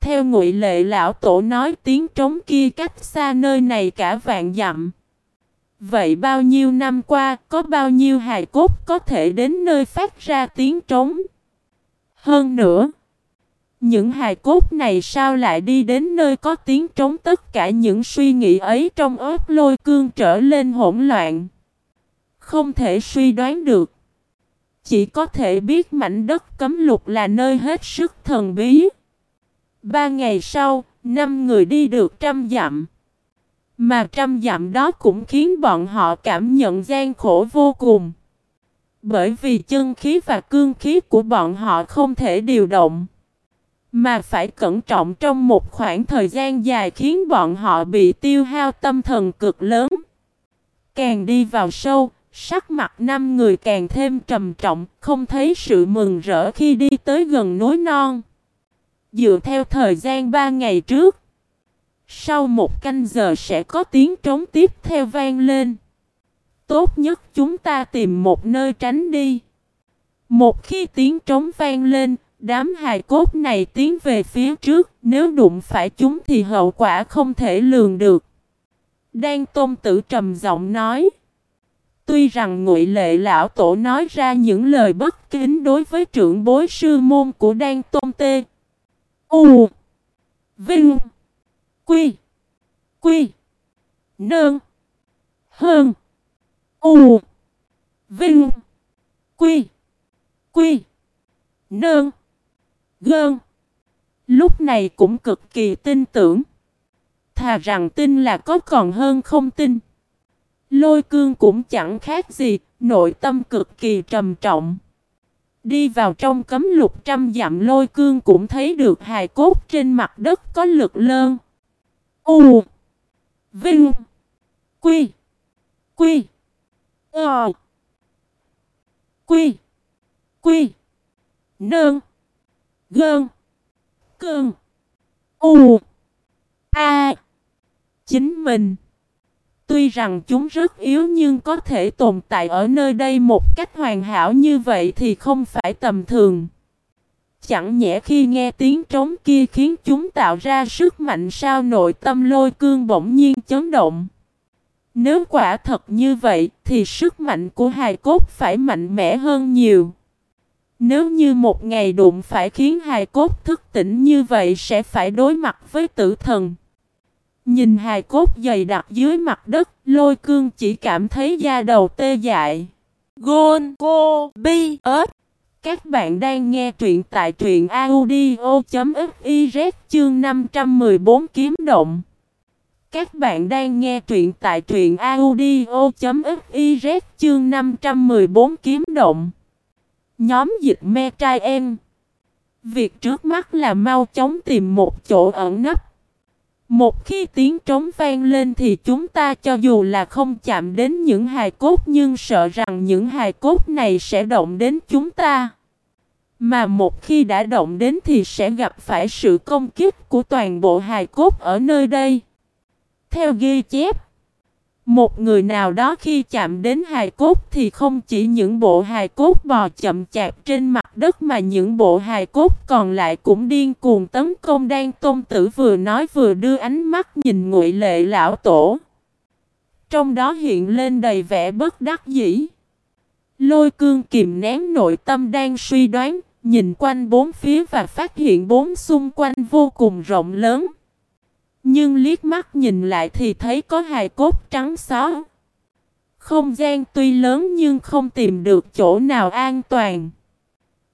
Theo ngụy lệ lão tổ nói tiếng trống kia cách xa nơi này cả vạn dặm. Vậy bao nhiêu năm qua, có bao nhiêu hài cốt có thể đến nơi phát ra tiếng trống? Hơn nữa, những hài cốt này sao lại đi đến nơi có tiếng trống tất cả những suy nghĩ ấy trong ớt lôi cương trở lên hỗn loạn. Không thể suy đoán được. Chỉ có thể biết mảnh đất cấm lục là nơi hết sức thần bí. Ba ngày sau, năm người đi được trăm dặm. Mà trăm dặm đó cũng khiến bọn họ cảm nhận gian khổ vô cùng. Bởi vì chân khí và cương khí của bọn họ không thể điều động. Mà phải cẩn trọng trong một khoảng thời gian dài khiến bọn họ bị tiêu hao tâm thần cực lớn. Càng đi vào sâu, sắc mặt năm người càng thêm trầm trọng, không thấy sự mừng rỡ khi đi tới gần núi non. Dựa theo thời gian ba ngày trước, sau một canh giờ sẽ có tiếng trống tiếp theo vang lên. Tốt nhất chúng ta tìm một nơi tránh đi. Một khi tiếng trống vang lên, đám hài cốt này tiến về phía trước, nếu đụng phải chúng thì hậu quả không thể lường được. Đan Tôn Tử trầm giọng nói. Tuy rằng ngụy lệ lão tổ nói ra những lời bất kính đối với trưởng bối sư môn của Đan Tôn Tê. U Vinh Quy. Quy. Nơn Hơn U. Vinh. Quy. Quy. Nơn Gơn. Lúc này cũng cực kỳ tin tưởng. Thà rằng tin là có còn hơn không tin. Lôi cương cũng chẳng khác gì, Nội tâm cực kỳ trầm trọng. Đi vào trong cấm lục trăm dặm lôi cương cũng thấy được hài cốt trên mặt đất có lực lơn. U. Vinh. Quy. Quy. Ờ. Quy. Quy. Nơn Gơn. Cơn. U. A. Chính mình. Tuy rằng chúng rất yếu nhưng có thể tồn tại ở nơi đây một cách hoàn hảo như vậy thì không phải tầm thường. Chẳng nhẽ khi nghe tiếng trống kia khiến chúng tạo ra sức mạnh sao nội tâm lôi cương bỗng nhiên chấn động. Nếu quả thật như vậy thì sức mạnh của hài cốt phải mạnh mẽ hơn nhiều. Nếu như một ngày đụng phải khiến hài cốt thức tỉnh như vậy sẽ phải đối mặt với tử thần. Nhìn hài cốt dày đặc dưới mặt đất, lôi cương chỉ cảm thấy da đầu tê dại. Gôn Cô Bi ớt các bạn đang nghe truyện tại truyện audio.fiz chương 514 kiếm động. Các bạn đang nghe truyện tại truyện audio.fiz chương 514 kiếm động. Nhóm dịch me trai em. Việc trước mắt là mau chóng tìm một chỗ ẩn nấp. Một khi tiếng trống vang lên thì chúng ta cho dù là không chạm đến những hài cốt nhưng sợ rằng những hài cốt này sẽ động đến chúng ta. Mà một khi đã động đến thì sẽ gặp phải sự công kích của toàn bộ hài cốt ở nơi đây. Theo ghi chép, một người nào đó khi chạm đến hài cốt thì không chỉ những bộ hài cốt bò chậm chạp trên mặt đất mà những bộ hài cốt còn lại cũng điên cuồng tấn công đang tôn tử vừa nói vừa đưa ánh mắt nhìn ngụy lệ lão tổ. Trong đó hiện lên đầy vẻ bất đắc dĩ. Lôi cương kìm nén nội tâm đang suy đoán, nhìn quanh bốn phía và phát hiện bốn xung quanh vô cùng rộng lớn. Nhưng liếc mắt nhìn lại thì thấy có hài cốt trắng xóa. Không gian tuy lớn nhưng không tìm được chỗ nào an toàn.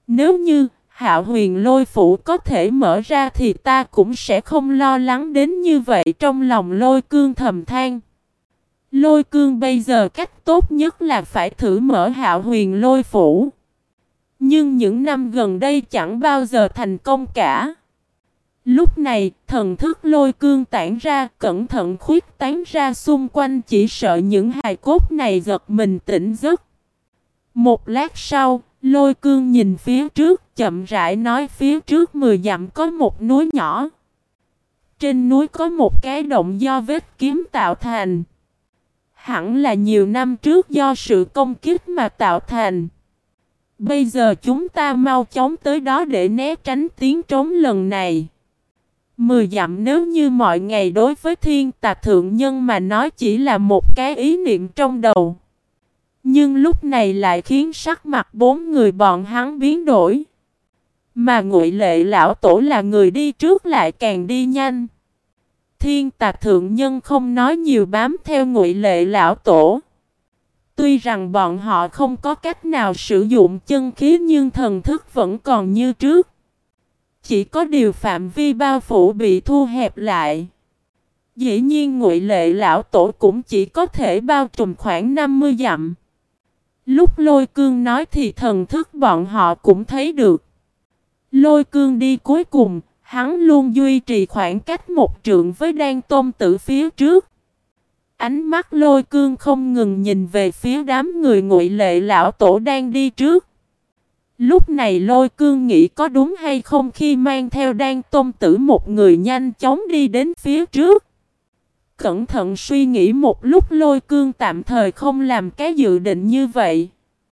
Nếu như hạo huyền lôi phủ có thể mở ra thì ta cũng sẽ không lo lắng đến như vậy trong lòng lôi cương thầm than. Lôi cương bây giờ cách tốt nhất là phải thử mở hạo huyền lôi phủ. Nhưng những năm gần đây chẳng bao giờ thành công cả. Lúc này, thần thức lôi cương tản ra, cẩn thận khuyết tán ra xung quanh chỉ sợ những hài cốt này giật mình tỉnh giấc. Một lát sau, lôi cương nhìn phía trước, chậm rãi nói phía trước mười dặm có một núi nhỏ. Trên núi có một cái động do vết kiếm tạo thành. Hẳn là nhiều năm trước do sự công kích mà tạo thành. Bây giờ chúng ta mau chóng tới đó để né tránh tiếng trống lần này. Mười dặm nếu như mọi ngày đối với thiên tà thượng nhân mà nói chỉ là một cái ý niệm trong đầu. Nhưng lúc này lại khiến sắc mặt bốn người bọn hắn biến đổi. Mà ngụy lệ lão tổ là người đi trước lại càng đi nhanh. Thiên tạc thượng nhân không nói nhiều bám theo ngụy lệ lão tổ. Tuy rằng bọn họ không có cách nào sử dụng chân khí nhưng thần thức vẫn còn như trước. Chỉ có điều phạm vi bao phủ bị thu hẹp lại. Dĩ nhiên ngụy lệ lão tổ cũng chỉ có thể bao trùm khoảng 50 dặm. Lúc lôi cương nói thì thần thức bọn họ cũng thấy được. Lôi cương đi cuối cùng, hắn luôn duy trì khoảng cách một trượng với đan tôm tử phía trước. Ánh mắt lôi cương không ngừng nhìn về phía đám người ngụy lệ lão tổ đang đi trước. Lúc này lôi cương nghĩ có đúng hay không khi mang theo đan tôm tử một người nhanh chóng đi đến phía trước. Cẩn thận suy nghĩ một lúc lôi cương tạm thời không làm cái dự định như vậy.